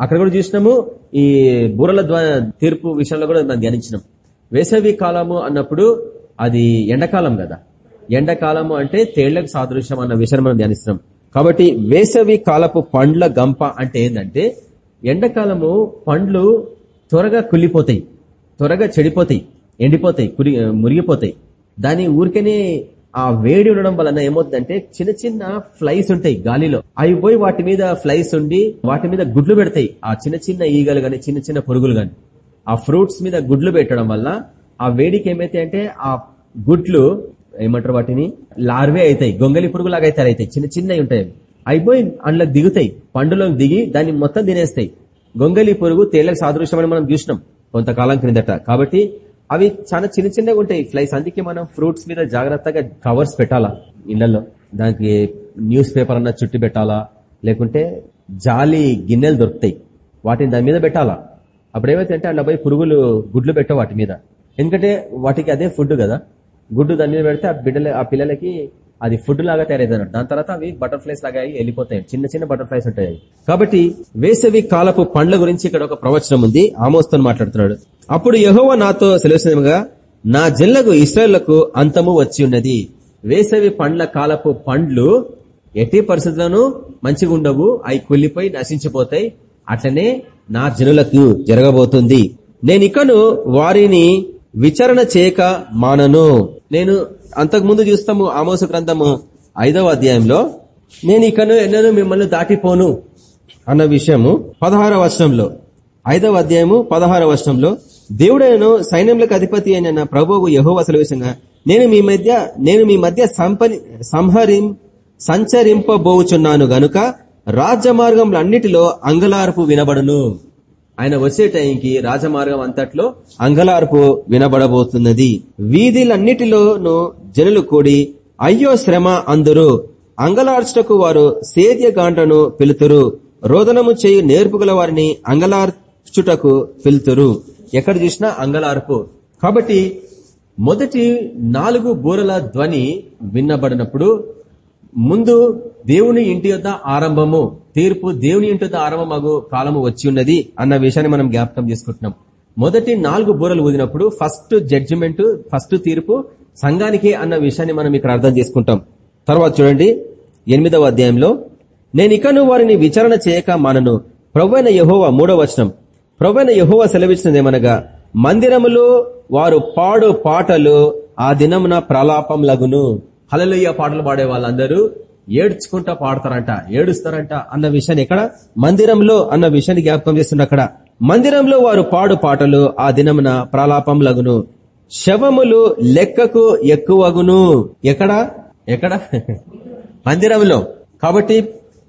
అక్కడ కూడా చూసినాము ఈ బూరల తీర్పు విషయంలో కూడా మనం ధ్యానించినాం. వేసవి కాలము అన్నప్పుడు అది ఎండాకాలం కదా. ఎండాకాలము అంటే తేళ్ళకు సాదృశ్యం అన్న విషయాన్ని మనం ధ్యానిస్తున్నాం. కాబట్టి వేసవి కాలపు పండ్ల గంప అంటే ఏంటంటే ఎండాకాలము పండ్లు త్వరగా కుళ్ళిపోతాయి. త్వరగా చెడిపోతాయి. ఎండిపోతాయి. మురిగిపోతాయి. దాని ఊరికనే ఆ వేడి ఉండడం వలన ఏమవుతుందంటే చిన్న చిన్న ఫ్లైస్ ఉంటాయి గాలిలో. అవి పోయి వాటి మీద ఫ్లైస్ ఉండి వాటి మీద గుడ్లు పెడతాయి. ఆ చిన్న చిన్న ఈగలు గాని చిన్న చిన్న పురుగులు గాని. ఆ ఫ్రూట్స్ మీద గుడ్లు పెట్టడం వల్ల ఆ వేడికి ఏమైతే అంటే ఆ గుడ్లు ఏమంటారు వాటిని? లార్వే అవుతాయి. గొంగలి పురుగులాగా అయితే అవుతాయి చిన్న చిన్నవి ఉంటాయి అయిపోయి అందులో దిగుతాయి. పండులో దిగి దాన్ని మొత్తం తినేస్తాయి. గొంగలి పురుగు తేళ్ళకు సాదృశ్యమని మనం చూసినాం కొంతకాలం క్రిందట. కాబట్టి అవి చాలా చిన్న చిన్నగా ఉంటాయి. ఫ్లైస్ అందుకే మనం ఫ్రూట్స్ మీద జాగ్రత్తగా కవర్స్ పెట్టాలా ఇళ్ళలో? దానికి న్యూస్ పేపర్ అన్న చుట్టి పెట్టాలా? లేకుంటే జాలి గిన్నెలు దొరుకుతాయి. వాటిని దాని మీద పెట్టాలా? అప్పుడు ఏమైతే అంటే అట్లా పోయి పురుగులు గుడ్లు పెట్టవు వాటి మీద. ఎందుకంటే వాటికి అదే ఫుడ్ కదా. గుడ్డు దాని మీద పెడితే ఆ బిడ్డల ఆ పిల్లలకి అది ఫుడ్ లాగా తయారైందన్నట్టు దాని తర్వాత అవి బటర్ఫ్లైస్ లాగా వెళ్ళిపోతాయి. చిన్న చిన్న బటర్ఫ్లైస్ ఉంటాయి కాబట్టి వేసవి కాలపు పండ్ల గురించి ఇక్కడ ఒక ప్రవచనం ఉంది. ఆమోస్తో మాట్లాడుతున్నాడు. అప్పుడు యహోవ నాతో సెలవుగా నా జిల్లకు ఇస్రాయళ్ళకు అంతము వచ్చి ఉన్నది. వేసవి పండ్ల కాలపు పండ్లు ఎట్టి పరిస్థితులను మంచిగా ఉండవు. అవి కుళ్ళిపోయి నశించిపోతాయి. అట్లనే నా జనులకు జరగబోతుంది. నేను ఇకను వారిని విచారణ చేయక మానను. నేను అంతకుముందు చూస్తాము ఆమోస గ్రంథము ఐదవ అధ్యాయంలో. నేను ఇకను ఎన్నను మిమ్మల్ని దాటిపోను అన్న విషయము పదహార వర్షంలో ఐదవ అధ్యాయము పదహార వర్షంలో దేవుడైన సైన్యములకు అధిపతి అయిన ప్రభువు యహోవ విషయంగా నేను మీ మధ్య నేను మీ మధ్య సంపని సంహరిం సంచరింపబోచున్నాను గనుక రాజ్యమార్గంలో అన్నిటిలో అంగలార్పు వినబడును. ఆయన వచ్చే టైంకి రాజమార్గం అంతట్లో అంగలార్పు వినబడబోతున్నది. వీధులన్నిటిలోనూ జనులు కూడి అయ్యో శ్రమ అందరు అంగలార్చుటకు వారు సేద్య గాంటను పిలుతురు. రోదనము చేయు నేర్పుగల వారిని అంగలార్చుటకు పిలుతురు. ఎక్కడ చూసినా అంగలార్పు. కాబట్టి మొదటి నాలుగు బూరల ధ్వని విన్నబడినప్పుడు ముందు దేవుని ఇంటి యొక్క ఆరంభము తీర్పు దేవుని ఇంటి యొక్క ఆరంభమగు కాలము వచ్చి ఉన్నది అన్న విషయాన్ని మనం జ్ఞాపకం చేసుకుంటున్నాం. మొదటి నాలుగు బూరలు ఊదినప్పుడు ఫస్ట్ జడ్జిమెంట్ ఫస్ట్ తీర్పు సంఘానికి అన్న విషయాన్ని మనం ఇక్కడ అర్థం చేసుకుంటాం. తర్వాత చూడండి ఎనిమిదవ అధ్యాయంలో నేనికను వారిని విచారణ చేయక మనను. ప్రవ్వైన యహోవ మూడవ వచనం. ప్రవ్వైన యహోవ సెలవిచ్చినదేమనగా మందిరములో వారు పాడు పాటలు ఆ దినమున ప్రలాపం లగును. హలలుయ్య పాటలు పాడే వాళ్ళందరూ ఏడ్చుకుంటా పాడతారంట ఏడుస్తారంట అన్న విషయాన్ని ఎక్కడ? మందిరంలో అన్న విషయాన్ని జ్ఞాపకం చేస్తున్న అక్కడ. మందిరంలో వారు పాడు పాటలు ఆ దినమున ప్రలాపం లగును శవములు లెక్కకు ఎక్కువగును. ఎక్కడ? ఎక్కడ? మందిరంలో. కాబట్టి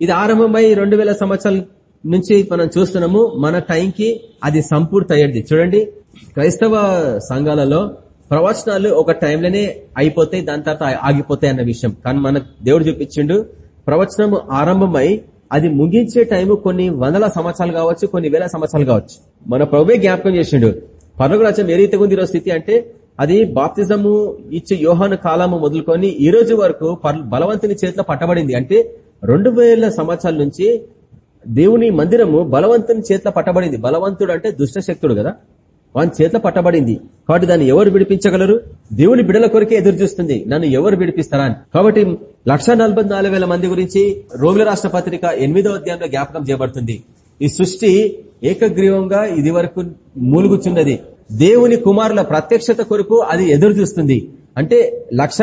ఇది ఆరంభమై రెండు వేల సంవత్సరాల నుంచి మనం చూస్తున్నాము మన టైంకి అది సంపూర్తి అయ్యేది చూడండి క్రైస్తవ సంఘాలలో ప్రవచనాలు ఒక టైంలోనే అయిపోతాయి దాని తర్వాత ఆగిపోతాయి అన్న విషయం. కానీ మన దేవుడు చూపించిండు ప్రవచనము ఆరంభమై అది ముగించే టైము కొన్ని వందల సంవత్సరాలు కావచ్చు కొన్ని వేల సంవత్సరాలు కావచ్చు. మన ప్రభువే జ్ఞాపకం చేసిండు. పర్వక రాజ్యం ఏ రీతిగా ఉంది స్థితి అంటే అది బాప్తిజము ఇచ్చే యోహాను కాలము మొదలుకొని ఈ రోజు వరకు బలవంతుని చేతిలో పట్టబడింది. అంటే రెండు సంవత్సరాల నుంచి దేవుని మందిరము బలవంతుని చేతిలో పట్టబడింది. బలవంతుడు అంటే దుష్టశక్తుడు కదా. వాని చేతిలో పట్టబడింది. కాబట్టి దాన్ని ఎవరు విడిపించగలరు? దేవుని బిడల కొరకే ఎదురు చూస్తుంది నన్ను ఎవరు విడిపిస్తారా అని. కాబట్టి లక్ష మంది గురించి రోగుల రాష్ట్ర పత్రిక ఎనిమిదో అధ్యాయంలో జ్ఞాపకం చేయబడుతుంది. ఈ సృష్టి ఏకగ్రీవంగా ఇది వరకు మూలుగుచున్నది. దేవుని కుమారుల ప్రత్యక్షత కొరకు అది ఎదురు చూస్తుంది అంటే లక్ష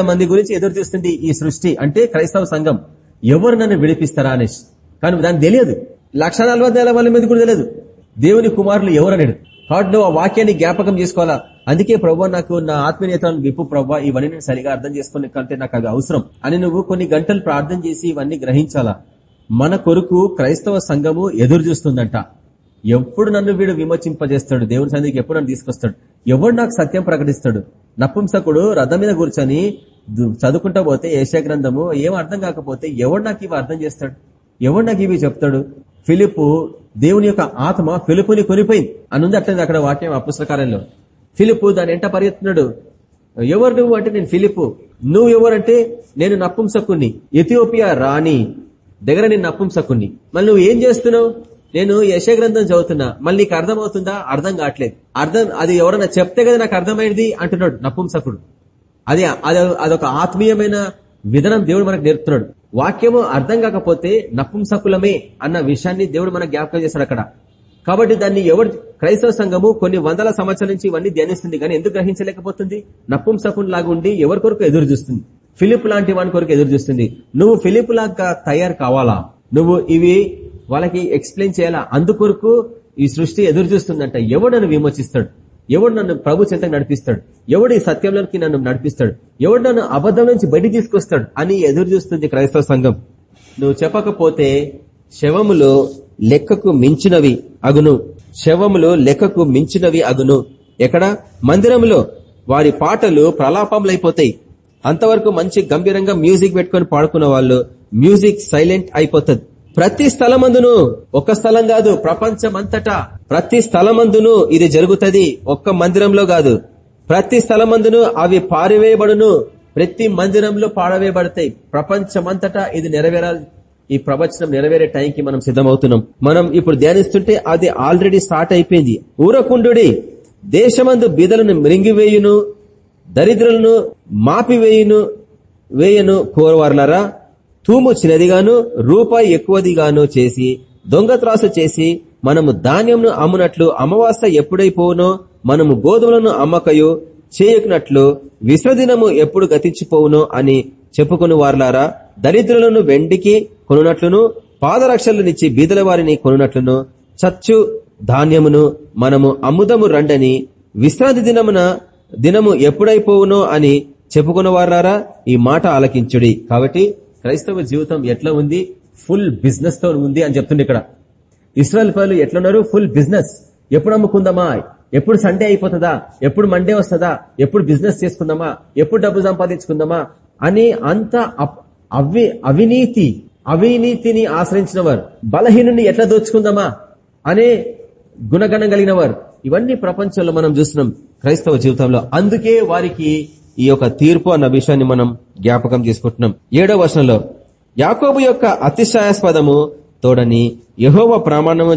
మంది గురించి ఎదురు చూస్తుంది ఈ సృష్టి. అంటే క్రైస్తవ సంఘం. ఎవరు నన్ను విడిపిస్తారా అనేసి కానీ దానికి తెలియదు. లక్ష మంది కూడా తెలియదు. దేవుని కుమారులు ఎవరు హార్డ్ కాబట్టి నువ్వు ఆ వాక్యాన్ని జ్ఞాపకం చేసుకోవాలా? అందుకే ప్రభు నాకు నా ఆత్మీయతను విప్పు ప్రభు ఇవన్నీ నేను సరిగా అర్థం చేసుకునే కంటే నాకు అది అవసరం అని నువ్వు కొన్ని గంటలు ప్రార్థన చేసి ఇవన్నీ గ్రహించాలా? మన కొరకు క్రైస్తవ సంఘము ఎదురు చూస్తుందంట. ఎప్పుడు నన్ను వీడు విమోచింపజేస్తాడు? దేవుని సన్నిధికి ఎప్పుడు నన్ను తీసుకొస్తాడు? ఎవడు నాకు సత్యం ప్రకటిస్తాడు? నపుంసకుడు రథం మీద కూర్చొని చదువుకుంటా పోతే ఏషియా గ్రంథము ఏం అర్థం కాకపోతే ఎవడు నాకు ఇవి అర్థం చేస్తాడు? ఎవడు నాకు ఇవి చెప్తాడు? ఫిలిపు దేవుని యొక్క ఆత్మ ఫిలుపుని కొనిపోయింది. అనుంది అట్లయింది అక్కడ వాక్యం అపుస్తకాలంలో ఫిలిపు దాని ఎంట పరిగెత్తున్నాడు. ఎవరు నువ్వు అంటే నేను ఫిలిపు. నువ్వు ఎవరంటే నేను నపుంసకుణ్ణి. ఎథియోపియా రాణి. దగ్గర నేను నపుంసకుణ్ణి. మళ్ళీ నువ్వు ఏం చేస్తున్నావు? నేను యశగ్రంథం చదువుతున్నా. మళ్ళీ నీకు అర్థమవుతుందా? అర్థం కావట్లేదు. అర్థం అది ఎవరన్నా చెప్తే కదా నాకు అర్థమైంది అంటున్నాడు నపుంసకుడు. అది అదొక ఆత్మీయమైన విధానం దేవుడు మనకు నేర్పుతున్నాడు. వాక్యము అర్థం కాకపోతే నపుంసకులమే అన్న విషయాన్ని దేవుడు మనకు జ్ఞాపకం చేశాడు అక్కడ. కాబట్టి దాన్ని ఎవరు క్రైస్తవ సంఘము కొన్ని వందల సంవత్సరాల నుంచి ఇవన్నీ ధ్యానిస్తుంది కానీ ఎందుకు గ్రహించలేకపోతుంది? నపుంసకుని లాగా ఉండి ఎవరి కొరకు ఎదురు చూస్తుంది? ఫిలిప్ లాంటి వాని కొరకు ఎదురు చూస్తుంది. నువ్వు ఫిలిప్ లాగా తయారు కావాలా? నువ్వు ఇవి వాళ్ళకి ఎక్స్ప్లెయిన్ చేయాలా? అందుకొరకు ఈ సృష్టి ఎదురు చూస్తుందంట. ఎవడు నన్ను విమోచిస్తాడు? ఎవడు నన్ను ప్రభు చేత నడిపిస్తాడు? ఎవడు ఈ సత్యంలోకి నన్ను నడిపిస్తాడు? ఎవడు నన్ను అబద్ధం నుంచి బయటికి తీసుకొస్తాడు అని ఎదురు చూస్తుంది క్రైస్తవ సంఘం. నువ్వు చెప్పకపోతే శవములు లెక్కకు మించినవి అగును. శవములు లెక్కకు మించినవి అగును. ఎక్కడ? మందిరంలో వారి పాటలు ప్రలాపములైపోతాయి. అంతవరకు మంచి గంభీరంగా మ్యూజిక్ పెట్టుకుని పాడుకున్న వాళ్ళు మ్యూజిక్ సైలెంట్ అయిపోతుంది. ప్రతి స్థలమందును ఒక స్థలం కాదు ప్రపంచమంతటా. ప్రతి స్థలమందును ఇది జరుగుతుంది. ఒక్క మందిరంలో కాదు. ప్రతి స్థలమందును అవి పారివేయబడును. ప్రతి మందిరంలో పాడవేయబడతాయి ప్రపంచమంతటా ఇది నెరవేరాలి. ఈ ప్రవచనం నెరవేరే టైంకి మనం సిద్ధమవుతున్నాం. మనం ఇప్పుడు ధ్యానిస్తుంటే అది ఆల్రెడీ స్టార్ట్ అయిపోయింది. ఊరకుండు దేశమందు బీదలను మృంగివేయును దరిద్రులను మాపివేయును వేయను కోరవారులరా. తూము చిన్నదిగాను రూపాయి ఎక్కువదిగాను చేసి దొంగ త్రాసు చేసి మనము ధాన్యంను అమ్మునట్లు అమావాస్య ఎప్పుడైపోవునో మనము గోధుమలను అమ్మకయు చేయకున్నట్లు విశ్వదినము ఎప్పుడు గతించిపోవునో అని చెప్పుకుని వారులారా దరిద్రులను వెండికి కొనున్నట్లును పాదరక్షలనిచ్చి బీదల వారిని కొనున్నట్లును చచ్చు ధాన్యమును మనము అమ్ముదము రండని విశ్రాంతి దినమున దినము ఎప్పుడైపోవునో అని చెప్పుకున్నవారారా ఈ మాట ఆలకించుడి. కాబట్టి క్రైస్తవ జీవితం ఎట్లా ఉంది? ఫుల్ బిజినెస్తో ఉంది అని చెప్తుంది ఇక్కడ. ఇస్రాయల్ పనులు ఎట్లున్నారు? ఫుల్ బిజినెస్ ఎప్పుడు అమ్ముకుందామా? ఎప్పుడు సండే అయిపోతుందా? ఎప్పుడు మండే వస్తుందా? ఎప్పుడు బిజినెస్ చేసుకుందామా? ఎప్పుడు డబ్బు సంపాదించుకుందామా? అని అంత అవి అవినీతి అవినీతిని ఆశ్రయించిన వారు బలహీనుని ఎట్లా దోచుకుందామా? అనే గుణగణం కలిగిన వారు ఇవన్నీ ప్రపంచంలో మనం చూస్తున్నాం క్రైస్తవ జీవితంలో. అందుకే వారికి ఈ యొక్క తీర్పు అన్న విషయాన్ని మనం జ్ఞాపకం చేసుకుంటున్నాం. ఏడో వర్షంలో యాకోబు యొక్క అతిశయాస్పదము తోడని యహోవ ప్రమాణము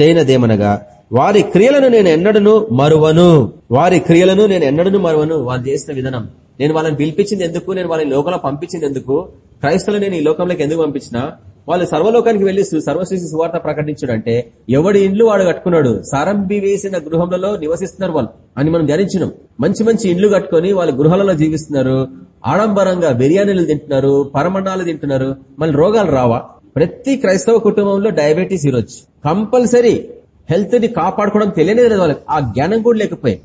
చేయనదేమనగా వారి క్రియలను నేను ఎన్నడను మరువను. వారి క్రియలను నేను ఎన్నడను మరువను. వాళ్ళు చేసిన విధానం. నేను వాళ్ళని పిలిపించింది ఎందుకు? నేను వాళ్ళని లోకల పంపించింది ఎందుకు? క్రైస్తవులు నేను ఈ లోకంలోకి ఎందుకు పంపించినా? వాళ్ళు సర్వలోకానికి వెళ్ళి సర్వశ్రేష్ఠ సువార్త ప్రకటించడం అంటే ఎవడి ఇండ్లు వాడు కట్టుకున్నాడు? సారంభి వేసిన గృహంలో నివసిస్తున్నారు వాళ్ళు అని మనం ధ్యానించినాం. మంచి మంచి ఇండ్లు కట్టుకుని వాళ్ళ గృహాలలో జీవిస్తున్నారు. ఆడంబరంగా బిర్యానీలు తింటున్నారు పరమండాలు తింటున్నారు. మళ్ళీ రోగాలు రావా? ప్రతి క్రైస్తవ కుటుంబంలో డయాబెటీస్ ఈరోజు. కంపల్సరీ హెల్త్ని కాపాడుకోవడం తెలియనే వాళ్ళకి. ఆ జ్ఞానం కూడా లేకపోయి.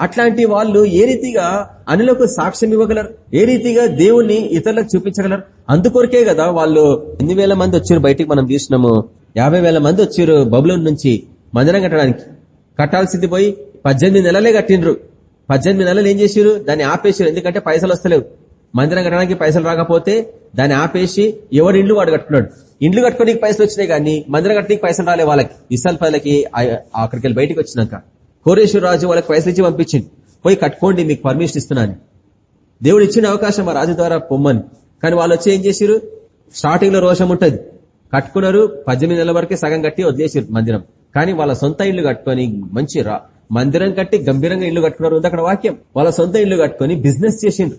అట్లాంటి వాళ్ళు ఏ రీతిగా అనులకు సాక్ష్యం ఇవ్వగలరు? ఏ రీతిగా దేవుణ్ణి ఇతరులకు చూపించగలరు? అందుకొరకే కదా వాళ్ళు ఎన్ని వేల మంది వచ్చారు బయటికి మనం చూసినాము. యాభై వేల మంది వచ్చారు బబులోన్ నుంచి మందిరం కట్టడానికి. కట్టాల్సింది పోయి పద్దెనిమిది నెలలే కట్టిండ్రు. పద్దెనిమిది నెలలు ఏం చేసారు దాన్ని ఆపేసారు ఎందుకంటే పైసలు వస్తలేవు. మందిరం కట్టడానికి పైసలు రాకపోతే దాన్ని ఆపేసి ఎవరి ఇండ్లు వాడు కట్టుకున్నాడు? ఇండ్లు కట్టుకోనికి పైసలు వచ్చినాయి కానీ మందిరం కట్టడానికి పైసలు రాలే వాళ్ళకి. ఇసాల్ పదలకి అక్కడికి వెళ్ళి బయటకు వచ్చినాక కోరేశ్వర రాజు వాళ్ళకి పైసలు ఇచ్చి పంపించింది పోయి కట్టుకోండి మీకు పర్మిషన్ ఇస్తున్నాను. దేవుడు ఇచ్చిన అవకాశం ఆ రాజు ద్వారా పొమ్మని. కానీ వాళ్ళు వచ్చి ఏం చేశారు స్టార్టింగ్లో రోషం ఉంటది. కట్టుకున్నారు పద్దెనిమిది నెలల వరకే సగం కట్టి వదిలేసారు మందిరం. కానీ వాళ్ళ సొంత ఇల్లు కట్టుకొని మంచి మందిరం కట్టి గంభీరంగా ఇల్లు కట్టుకున్నారు. అక్కడ వాక్యం. వాళ్ళ సొంత ఇల్లు కట్టుకొని బిజినెస్ చేసిండ్రు.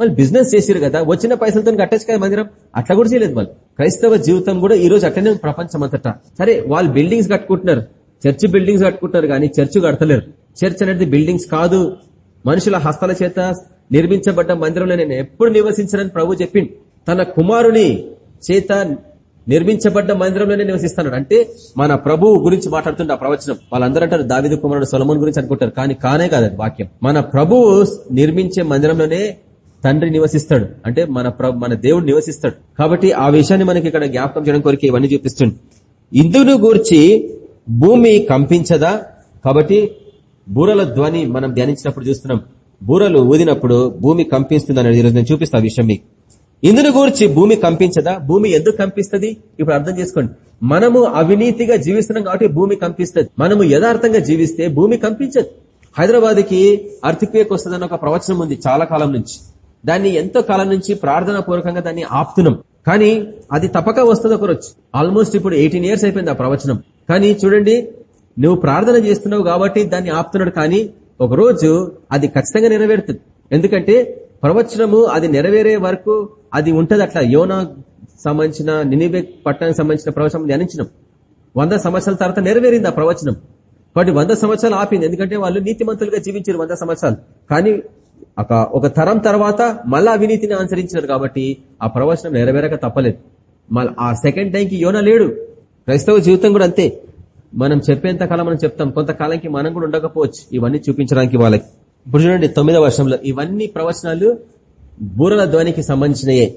వాళ్ళు బిజినెస్ చేసారు కదా వచ్చిన పైసలతో కట్టచ్చు కదా మందిరం? అట్లా కూడా చేయలేదు వాళ్ళు. క్రైస్తవ జీవితం కూడా ఈ రోజు అట్లనే ప్రపంచం అంతటా సరే వాళ్ళు బిల్డింగ్స్ కట్టుకుంటున్నారు. చర్చ్ బిల్డింగ్స్ కట్టుకుంటారు కానీ చర్చ్ కడతలేరు. చర్చ్ అనేది బిల్డింగ్స్ కాదు. మనుషుల హస్తాల చేత నిర్మించబడ్డ మందిరంలో నేను ఎప్పుడు నివసించనని ప్రభు చెప్పింది తన కుమారుని చేత నిర్మించబడ్డ మందిరంలోనే నివసిస్తున్నాడు అంటే మన ప్రభువు గురించి మాట్లాడుతుండే ఆ ప్రవచనం. వాళ్ళందరూ అంటారు దావిద కుమారుడు సొలమోన్ గురించి అనుకుంటారు. కానీ కానే కాదు వాక్యం. మన ప్రభువు నిర్మించే మందిరంలోనే తండ్రి నివసిస్తాడు. అంటే మన మన దేవుడు నివసిస్తాడు. కాబట్టి ఆ విషయాన్ని మనకి ఇక్కడ జ్ఞాపకం చేయడం కొరికి ఇవన్నీ చూపిస్తుంది. ఇందును గూర్చి భూమి కంపించదా? కాబట్టి బూరల ధ్వని మనం ధ్యానించినప్పుడు చూస్తున్నాం. బూరలు ఊదినప్పుడు భూమి కంపిస్తుంది అనేది ఈరోజు నేను చూపిస్తా విషయం మీకు. ఇందును గూర్చి భూమి కంపించదా? భూమి ఎందుకు కంపిస్తుంది? ఇప్పుడు అర్థం చేసుకోండి. మనము అవినీతిగా జీవిస్తున్నాం కాబట్టి భూమి కంపిస్తుంది. మనము యథార్థంగా జీవిస్తే భూమి కంపించదు. హైదరాబాద్కి అర్థక్వేక్ వస్తుందని ఒక ప్రవచనం ఉంది చాలా కాలం నుంచి. దాన్ని ఎంతో కాలం నుంచి ప్రార్థన పూర్వకంగా దాన్ని ఆపుతున్నాం. కానీ అది తప్పక వస్తుంది ఒకరోజు. ఆల్మోస్ట్ ఇప్పుడు ఎయిటీన్ ఇయర్స్ అయిపోయింది ఆ ప్రవచనం. కానీ చూడండి నువ్వు ప్రార్థన చేస్తున్నావు కాబట్టి దాన్ని ఆపుతున్నాడు కానీ ఒకరోజు అది ఖచ్చితంగా నెరవేరుతుంది. ఎందుకంటే ప్రవచనము అది నెరవేరే వరకు అది ఉంటది అట్లా. యోనా సంబంధించిన నినివే పట్టణానికి సంబంధించిన ప్రవచనం ధ్యానించినాం. వంద సంవత్సరాల తర్వాత నెరవేరింది ఆ ప్రవచనం. కాబట్టి వంద సంవత్సరాలు ఆపింది. ఎందుకంటే వాళ్ళు నీతిమంతులుగా జీవించారు వంద సంవత్సరాలు. కానీ ఒక ఒక తరం తర్వాత మళ్ళా అవినీతిని అనుసరించినారు కాబట్టి ఆ ప్రవచనం నెరవేరక తప్పలేదు. మళ్ళీ ఆ సెకండ్ టైంకి యోన లేడు. క్రైస్తవ జీవితం కూడా అంతే. మనం చెప్పేంత కాలం మనం చెప్తాం. కొంతకాలానికి మనం కూడా ఉండకపోవచ్చు. ఇవన్నీ చూపించడానికి వాళ్ళకి. ఇప్పుడు చూడండి తొమ్మిదవ వర్షంలో. ఇవన్నీ ప్రవచనాలు బూరల ధ్వనికి సంబంధించినయే.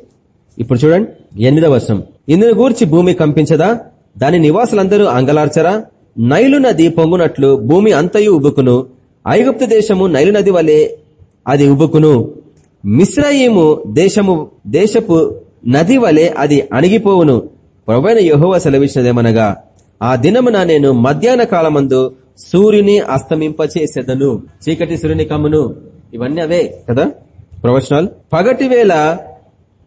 ఇప్పుడు చూడండి ఎనిమిదవ వర్షం. ఇందుని గూర్చి భూమి కంపించదా? దాని నివాసులందరూ అంగలార్చరా? నైలు నది పొంగునట్లు భూమి అంతయు ఉబుకును. ఐగుప్తు దేశము నైలు నది వలె అది ఉబుకును. మిశ్రయీము దేశము దేశపు నది వలె అది అణిగిపోవును. ప్రభైన యహోవ సెలవిచ్చినదేమనగా ఆ దినమున నేను మధ్యాహ్న కాలమందు సూర్యుని అస్తమింపచేసేదను. చీకటి సూర్యుని కమ్మును. ఇవన్నీ అవే కదా? ప్రవచనాలు. పగటి వేళ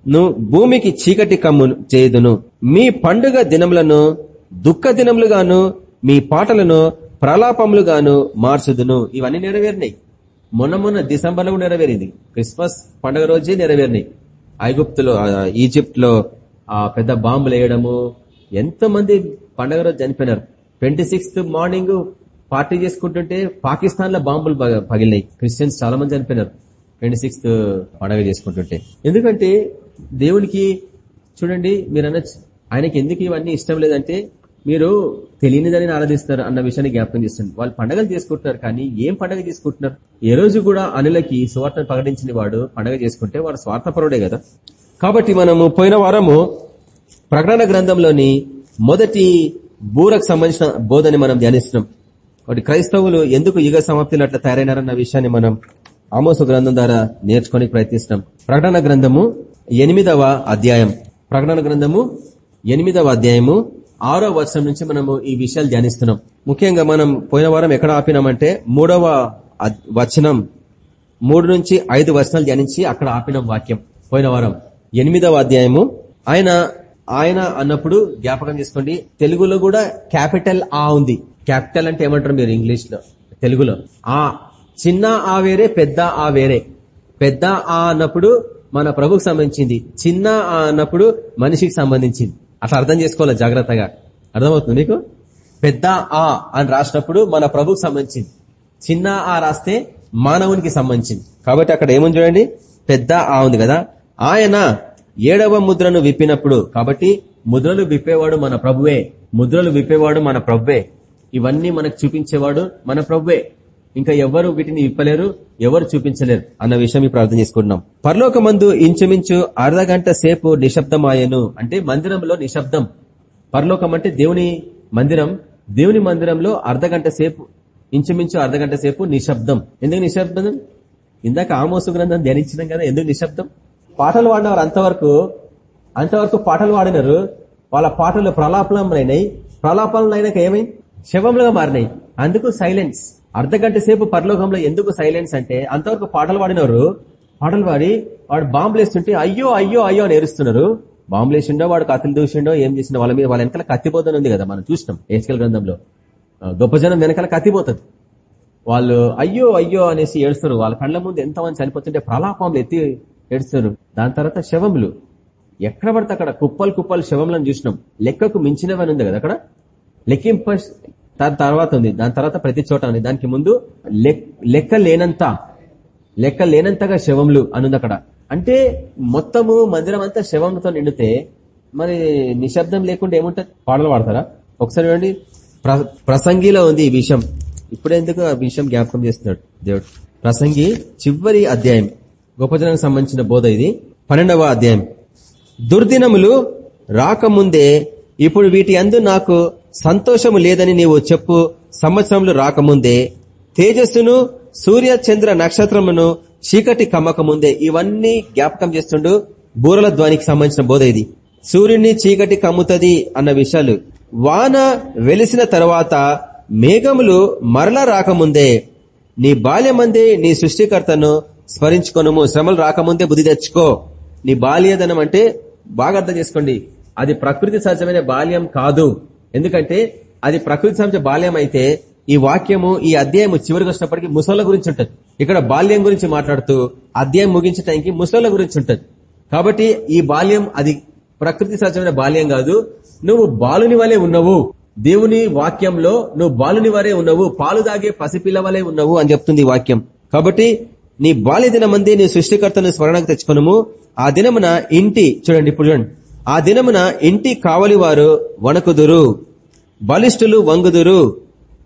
ను భూమికి చీకటి కమ్ము చేయుదును. మీ పండుగ దినములను దుఃఖ దినములుగాను మీ పాటలను ప్రలాపములుగాను మార్చుదును. ఇవన్నీ నెరవేరినాయి. మొన్న మొన్న డిసెంబర్లో నెరవేరింది. క్రిస్మస్ పండుగ రోజే నెరవేరినాయి. ఐగుప్తులో ఈజిప్ట్లో ఆ పెద్ద బాంబులు వేయడము ఎంతమంది పండుగ రోజు చనిపోయినారు. ట్వంటీ సిక్స్త్ మార్నింగ్ పార్టీ చేసుకుంటుంటే పాకిస్తాన్లో బాంబులు పగిలినాయి. క్రిస్టియన్స్ చాలా మంది చనిపోయినారు ట్వంటీ సిక్స్త్ పండుగ చేసుకుంటుంటే. ఎందుకంటే దేవునికి చూడండి మీరు ఆయనకి ఎందుకు ఇవన్నీ ఇష్టం లేదంటే మీరు తెలియనిదని ఆరాధిస్తారు అన్న విషయాన్ని జ్ఞాపకం చేస్తుంది. వాళ్ళు పండగలు చేసుకుంటున్నారు కానీ ఏం పండగ చేసుకుంటున్నారు? ఏ రోజు కూడా అనులకి సువార్తను ప్రకటించిన వాడు పండగ చేసుకుంటే వాడు స్వార్థపరుడే కదా. కాబట్టి మనము పోయిన వారము ప్రకటన గ్రంథంలోని మొదటి బూరకు సంబంధించిన బోధని మనం ధ్యానిస్తున్నాం. ఒకటి క్రైస్తవులు ఎందుకు యుగ సమాప్తిలో అట్లా తయారైనారన్న విషయాన్ని మనం ఆమోసు గ్రంథం ద్వారా నేర్చుకోనికి ప్రయత్నిస్తున్నాం. ప్రకటన గ్రంథము ఎనిమిదవ అధ్యాయం. ప్రకటన గ్రంథము ఎనిమిదవ అధ్యాయము ఆరో వర్షం నుంచి మనము ఈ విషయాలు ధ్యానిస్తున్నాం. ముఖ్యంగా మనం పోయిన వారం ఎక్కడ ఆపినామంటే మూడవ వచనం మూడు నుంచి ఐదు వచనాలు ధ్యానించి అక్కడ ఆపిన వాక్యం పోయిన వారం. ఎనిమిదవ అధ్యాయము. ఆయన ఆయన అన్నప్పుడు జ్ఞాపకం చేసుకోండి తెలుగులో కూడా క్యాపిటల్ ఆ ఉంది. క్యాపిటల్ అంటే ఏమంటారు మీరు ఇంగ్లీష్లో తెలుగులో. ఆ చిన్న ఆ వేరే పెద్ద ఆ వేరే. పెద్ద ఆ అన్నప్పుడు మన ప్రభుకు సంబంధించింది. చిన్న ఆ అన్నప్పుడు మనిషికి సంబంధించింది. అట్లా అర్థం చేసుకోవాలి జాగ్రత్తగా? అర్థమవుతుంది మీకు? పెద్ద ఆ అని రాసినప్పుడు మన ప్రభుకి సంబంధించింది. చిన్న ఆ రాస్తే మానవునికి సంబంధించింది. కాబట్టి అక్కడ ఏముంది చూడండి? పెద్ద ఆ ఉంది కదా? ఆయన ఏడవ ముద్రను విప్పినప్పుడు కాబట్టి ముద్రలు విప్పేవాడు మన ప్రభువే. ముద్రలు విప్పేవాడు మన ప్రభువే. ఇవన్నీ మనకు చూపించేవాడు మన ప్రభువే. ఇంకా ఎవరు వీటిని విప్పలేరు ఎవరు చూపించలేరు అన్న విషయం ప్రార్థన చేసుకుంటున్నాం. పరలోక మందు ఇంచుమించు అర్ధ గంట సేపు నిశ్శబ్దమాయను అంటే మందిరంలో నిశ్శబ్దం. పరలోకం అంటే దేవుని మందిరం. దేవుని మందిరంలో అర్ధ గంట సేపు ఇంచుమించు అర్ధ గంట సేపు నిశ్శబ్దం. ఎందుకు నిశ్శబ్దం? ఇందాక ఆమోసు గ్రంథం ధ్యానించినాం కదా ఎందుకు నిశ్శబ్దం? పాటలు వాడినవారు అంతవరకు అంతవరకు పాటలు వాడినారు. వాళ్ళ పాటలు ప్రలాపలైనాయి ప్రలాపాలను అయినాక ఏమైంది? శవంలుగా మారినాయి. అందుకు సైలెన్స్. అర్ధ గంట సేపు పరలోకంలో ఎందుకు సైలెన్స్ అంటే అంతవరకు పాటలు పాడినవారు పాటలు పాడి వాడు బాంబులేస్తుంటే అయ్యో అయ్యో అయ్యో అని ఏరుస్తున్నారు బాంబులేసిండో వాడు కత్తులు దూసిండో ఏం చేసిండో వాళ్ళ మీద వాళ్ళ వెనకాల కత్తిపోతుంది ఉంది కదా మనం చూసినాం ఏసుకల్ గ్రంథంలో. గొప్ప జనం వెనకాల కత్తిపోతుంది. వాళ్ళు అయ్యో అయ్యో అనేసి ఏడుస్తారు వాళ్ళ కళ్ళ ముందు ఎంతమంది చనిపోతుంటే ప్రలాపంలు ఎత్తి ఏడుస్తారు దాని తర్వాత శవములు. ఎక్కడ పడితే అక్కడ కుప్పలు కుప్పలు శవములను చూసినాం. లెక్కకు మించినవని ఉంది కదా అక్కడ? లెక్కింప దాని తర్వాత ఉంది. దాని తర్వాత ప్రతి చోట ఉంది. దానికి ముందు లెక్క లేనంత లెక్క లేనంతగా శవములు అనుంది అక్కడ. అంటే మొత్తము మందిరం అంతా శవంతో నిండితే మరి నిశ్శబ్దం లేకుండా ఏముంటది? పాటలు పాడతారా? ఒకసారి చూడండి. ప్ర- ప్రసంగిలో ఉంది ఈ విషయం. ఇప్పుడెందుకు ఆ విషయం జ్ఞాపకం చేస్తున్నాడు దేవుడు? ప్రసంగి చివరి అధ్యాయం. గొప్పజనానికి సంబంధించిన బోధ ఇది. పన్నెండవ అధ్యాయం. దుర్దినములు రాకముందే ఇప్పుడు వీటి అందు నాకు సంతోషము లేదని నీవు చెప్పు సంవత్సరములు రాకముందే. తేజస్సును సూర్య చంద్ర నక్షత్రమును చీకటి కమ్మకముందే. ఇవన్నీ జ్ఞాపకం చేస్తుండు బూరల ధ్వనికి సంబంధించిన బోధ ఇది. సూర్యుని చీకటి కమ్ముతది అన్న విషయాలు. వాన వెలిసిన తర్వాత మేఘములు మరల రాకముందే. నీ బాల్యమందే నీ సృష్టికర్తను స్మరించుకొనుము. శ్రమలు రాకముందే బుద్ధి తెచ్చుకో. నీ బాల్యదనం అంటే బాగా అర్థం చేసుకోండి. అది ప్రకృతి సహజమైన బాల్యం కాదు. ఎందుకంటే అది ప్రకృతి సహజ బాల్యం అయితే ఈ వాక్యము ఈ అధ్యాయము చివరికి వచ్చినప్పటికీ ముసళ్ళ గురించి ఉంటుంది. ఇక్కడ బాల్యం గురించి మాట్లాడుతూ అధ్యాయం ముగించడానికి ముసళ్ళ గురించి ఉంటుంది. కాబట్టి ఈ బాల్యం అది ప్రకృతి సహజమైన బాల్యం కాదు. నువ్వు బాలుని వలె ఉన్నవు. దేవుని వాక్యంలో నువ్వు బాలుని వలె ఉన్నవు. పాలు దాగే పసిపిల్ల వలె ఉన్నవు అని చెప్తుంది ఈ వాక్యం. కాబట్టి నీ బాల్య దినమందే నీ సృష్టికర్తను స్మరణకు తెచ్చుకునము. ఆ దినమున ఇంటి చూడండి ఇప్పుడు చూడండి. ఆ దినమున ఇంటి కావలి వారు వణకుదురు. బలిష్ఠులు వంగుదురు.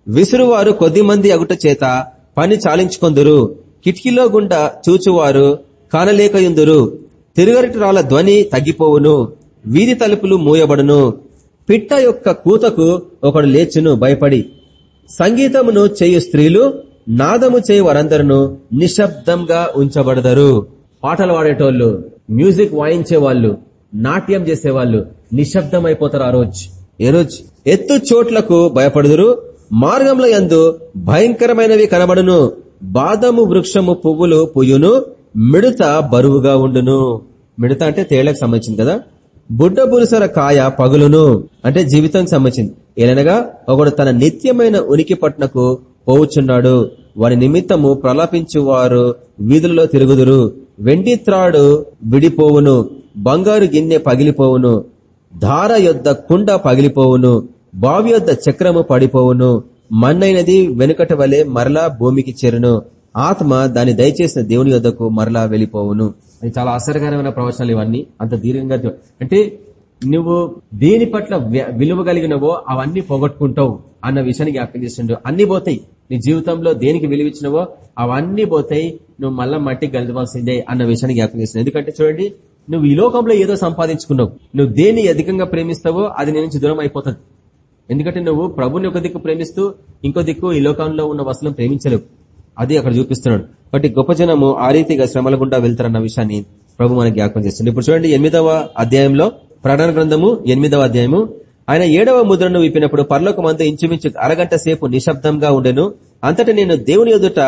విసురువారు కొద్దిమంది అగుట చేత పని చాలించుకొందురు. కిటికీలో గుండా చూచువారు కానలేకయుందురు. తిరుగరిటరాల ధ్వని తగ్గిపోవును. వీధి తలుపులు మూయబడును. పిట్ట యొక్క కూతకు ఒకడు లేచును భయపడి. సంగీతమును చేయు స్త్రీలు నాదము చేయు వారందరూ నిశ్శబ్దంగా ఉంచబడదరు. పాటలు పాడేటోళ్ళు మ్యూజిక్ వాయించే వాళ్ళు నాట్యం చేసేవాళ్ళు నిశ్శబ్దం అయిపోతారు ఆ రోజు. ఏ రోజు? ఎత్తు చోట్లకు భయపడుదురు. మార్గంలో యందు భయంకరమైనవి కనబడును. బాదము వృక్షము పువ్వులు పుయ్యును మిడత బరువుగా ఉండును. మిడత అంటే తేళ్ళకు సంబంధించింది కదా. బుడ్డ పురుసర కాయ పగులును. అంటే జీవితానికి సంబంధించింది. ఏలనగా ఒకడు తన నిత్యమైన ఉనికి పట్నకు పోవుచున్నాడు. వారి నిమిత్తము ప్రలాపించు వారు వీధులలో తిరుగుదురు. వెండి త్రాడు విడిపోవును. బంగారు గిన్నె పగిలిపోవును. ధార యొద్ద కుండ పగిలిపోవును బావి యొద్ద చక్రము పడిపోవును మన్నైనది వెనుకట వలె మరలా భూమికి చేరును. ఆత్మ దాన్ని దయచేసిన దేవుని యొద్దకు మరలా వెళ్ళిపోవును. అది చాలా ఆశ్చర్యకరమైన ప్రవచనాలు ఇవన్నీ. అంత దీర్ఘంగా అంటే నువ్వు దేని పట్ల విలువ కలిగినవో అవన్నీ పోగొట్టుకుంటావు అన్న విషయాన్ని జ్ఞాపకం చేసిండు అన్ని పోతాయి. నీ జీవితంలో దేనికి విలువిచ్చినవో అవన్నీ పోతాయి. నువ్వు మళ్ళా మట్టికి గెలవాల్సిందే అన్న విషయాన్ని జ్ఞాపకం చేసిండు ఎందుకంటే చూడండి నువ్వు ఈ లోకంలో ఏదో సంపాదించుకున్నావు. నువ్వు దేన్ని అధికంగా ప్రేమిస్తావో అది నీ నుంచి దూరం అయిపోతుంది. ఎందుకంటే నువ్వు ప్రభుని ఒక దిక్కు ప్రేమిస్తూ ఇంకో దిక్కు ఈ లోకంలో ఉన్న వసలను ప్రేమించలేవు. అది అక్కడ చూపిస్తున్నాడు. కాబట్టి గొప్ప జనము ఆ రీతిగా శ్రమల గుండా వెళ్తారన్న విషయాన్ని ప్రభు మనకి జ్ఞాపకం చేస్తుంది ఇప్పుడు చూడండి ఎనిమిదవ అధ్యాయంలో ప్రకటన గ్రంథము ఎనిమిదవ అధ్యాయము. ఆయన ఏడవ ముద్రను విప్పినప్పుడు పర్లోకం అంతా ఇంచుమించు అరగంట సేపు నిశ్శబ్దంగా ఉండెను. అంతటా నేను దేవుని ఎదుట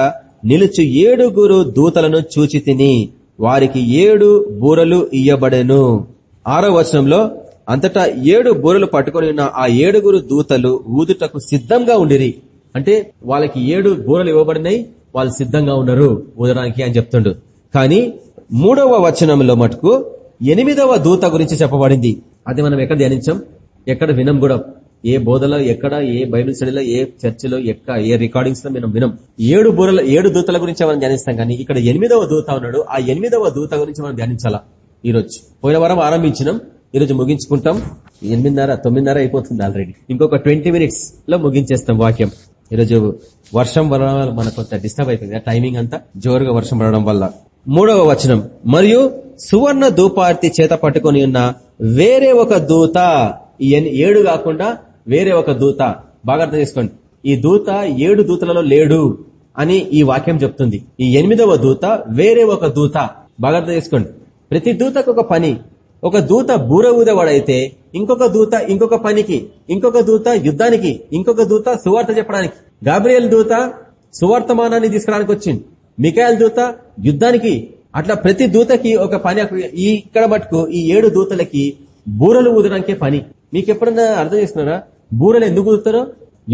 నిలుచు ఏడుగురు దూతలను చూచి తిని వారికి ఏడు బూరలు ఇయ్యబడెను. ఆరో వచనంలో అంతటా ఏడు బూరలు పట్టుకొని ఉన్న ఆ ఏడుగురు దూతలు ఊదుటకు సిద్ధంగా ఉండిరి. అంటే వాళ్ళకి ఏడు బూరలు ఇవ్వబడినాయి వాళ్ళు సిద్ధంగా ఉన్నారు ఊదడానికి అని చెప్తుండు. కానీ మూడవ వచనంలో మటుకు ఎనిమిదవ దూత గురించి చెప్పబడింది. అది మనం ఎక్కడ ధ్యానించాం? ఎక్కడ వినం కూడా. ఏ బోధలో ఎక్కడ ఏ బైబిల్ స్టడీలో ఏ చర్చిలో ఎక్క ఏ రికార్డింగ్స్లో మనం వినం. ఏడు బూరల ఏడు దూతల గురించి మనం ధ్యానిస్తాం కానీ ఇక్కడ ఎనిమిదవ దూత ఉన్నాడు. ఆ ఎనిమిదవ దూత గురించి మనం ధ్యానించాలా? ఈరోజు. పోయిన వారం ఆరంభించినాం. ఈరోజు ముగించుకుంటాం. ఎనిమిదిన్నర తొమ్మిదిన్నర అయిపోతుంది ఆల్రెడీ ఇంకొక ట్వంటీ మినిట్స్లో ముగించేస్తాం వాక్యం. ఈరోజు వర్షం వల్ల మనకు కొంత డిస్టర్బ్ అయిపోయింది. టైమింగ్ అంతా జోరుగా వర్షం పడడం వల్ల. మూడవ వచనం. మరియు సువర్ణ దూపార్తి చేత పట్టుకొని ఉన్న వేరే ఒక దూత. ఏడు కాకుండా వేరే ఒక దూత. బాగా అర్థం చేసుకోండి. ఈ దూత ఏడు దూతలలో లేడు అని ఈ వాక్యం చెప్తుంది. ఈ ఎనిమిదవ దూత వేరే ఒక దూత. బాగా అర్థం చేసుకోండి. ప్రతి దూతకు ఒక పని. ఒక దూత బూర ఊదవాడైతే ఇంకొక దూత ఇంకొక పనికి ఇంకొక దూత యుద్ధానికి ఇంకొక దూత సువార్త చెప్పడానికి. గాబ్రియల్ దూత సువార్తమానాన్ని తీసుకురానికి వచ్చింది మికాయల్ దూత యుద్ధానికి. అట్లా ప్రతి దూతకి ఒక పని ఇక్కడ మటుకు ఈ ఏడు దూతలకి బూరలు ఊదడానికే పని. మీకు ఎప్పుడన్నా అర్థం చేస్తున్నారా? బూరలు ఎందుకు ఊదుతారో?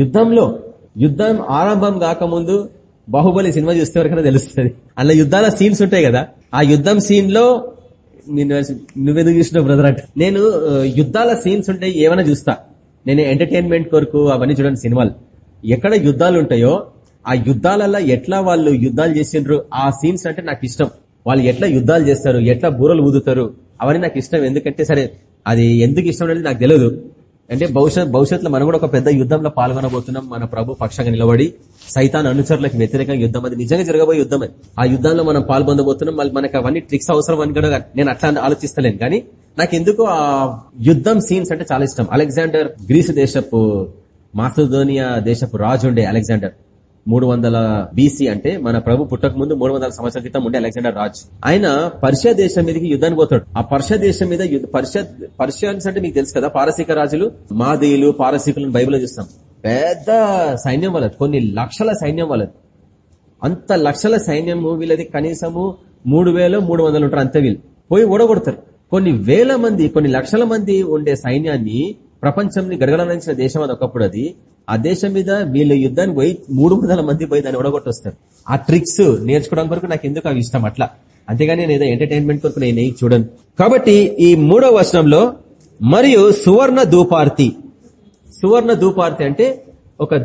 యుద్ధంలో యుద్ధం ఆరంభం కాకముందు బాహుబలి సినిమా చూస్తే వరకు తెలుస్తుంది. అలా యుద్ధాల సీన్స్ ఉంటాయి కదా ఆ యుద్ధం సీన్లో నువ్వెందుకు చూసినావు బ్రదర్ అంట? నేను యుద్ధాల సీన్స్ ఉంటాయి ఏమైనా చూస్తా. నేను ఎంటర్టైన్మెంట్ కొరకు అవన్నీ చూడండి సినిమాలు. ఎక్కడ యుద్ధాలు ఉంటాయో ఆ యుద్ధాలలో ఎట్లా వాళ్ళు యుద్ధాలు చేసిండ్రు ఆ సీన్స్ అంటే నాకు ఇష్టం. వాళ్ళు ఎట్లా యుద్ధాలు చేస్తారు ఎట్లా బూరలు ఊదుతారు అవన్నీ నాకు ఇష్టం. ఎందుకంటే సరే అది ఎందుకు ఇష్టం అనేది నాకు తెలియదు అంటే భవిష్యత్ భవిష్యత్తులో మనం కూడా ఒక పెద్ద యుద్ధంలో పాల్గొనబోతున్నాం. మన ప్రభు పక్షంగా నిలబడి సైతాన్ అనుచరులకు వ్యతిరేకంగా యుద్ధం. అది నిజంగా జరగబోయే యుద్ధమే. ఆ యుద్ధంలో మనం పాల్పొందబోతున్నాం మళ్ళీ మనకు అవన్నీ ట్రిక్స్ అవసరం అని కూడా నేను అట్లా ఆలోచిస్తలేను. కానీ నాకు ఎందుకు ఆ యుద్ధం సీన్స్ అంటే చాలా ఇష్టం. అలెగ్జాండర్ గ్రీసు దేశపు మాసిదోనియా దేశపు రాజు ఉండే అలెగ్జాండర్. మూడు వందల బీసీ అంటే మన ప్రభు పుట్టక ముందు మూడు వందల సంవత్సరాల క్రితం ఉండే అలెగ్జాండర్ రాజ్. ఆయన పర్షియా దేశం మీదకి యుద్ధానికి పోతాడు. ఆ పర్షియా దేశం మీద యుద్ధ- పర్షియా పర్షియన్స్ అంటే మీకు తెలుసు కదా పారసీక రాజులు మాదేయులు పారసీకులను బైబిల్లో చూస్తాం. పెద్ద సైన్యం వాళ్ళది కొన్ని లక్షల సైన్యం వాళ్ళది. అంత లక్షల సైన్యము వీళ్ళది కనీసము మూడు వేలు మూడు వందలు ఉంటారు అంతే వీళ్ళు. పోయి ఓడగొడతారు. కొన్ని వేల మంది కొన్ని లక్షల మంది ఉండే సైన్యాన్ని ప్రపంచంని గడగడనించిన దేశం అది ఒకప్పుడు అది. ఆ దేశం మీద వీళ్ళు యుద్ధానికి పోయి మూడు వందల మంది పోయి దాన్ని ఉడగొట్టొస్తారు ఆ ట్రిక్స్ నేర్చుకోవడం వరకు నాకు ఎందుకు అవి ఇష్టం? అట్లా. అంతేగాని నేను ఏదో ఎంటర్టైన్మెంట్ కొరకు నేను చూడను. కాబట్టి ఈ మూడో వచనంలో మరియు సువర్ణ ధూపార్తి. సువర్ణ ధూపార్తి అంటే ఒక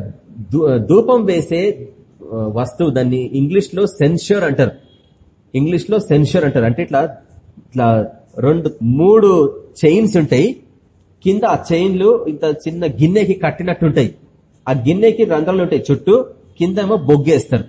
ధూపం వేసే వస్తువు. దాన్ని ఇంగ్లీష్లో సెన్షర్ అంటారు. ఇంగ్లీష్లో సెన్షర్ అంటారు. అంటే ఇట్లా ఇట్లా రెండు మూడు చైన్స్ ఉంటాయి. కింద ఆ చైన్లు ఇంత చిన్న గిన్నెకి కట్టినట్టు ఉంటాయి ఆ గిన్నెకి రంధ్రాలు ఉంటాయి. చుట్టూ కింద ఏమో బొగ్గేస్తారు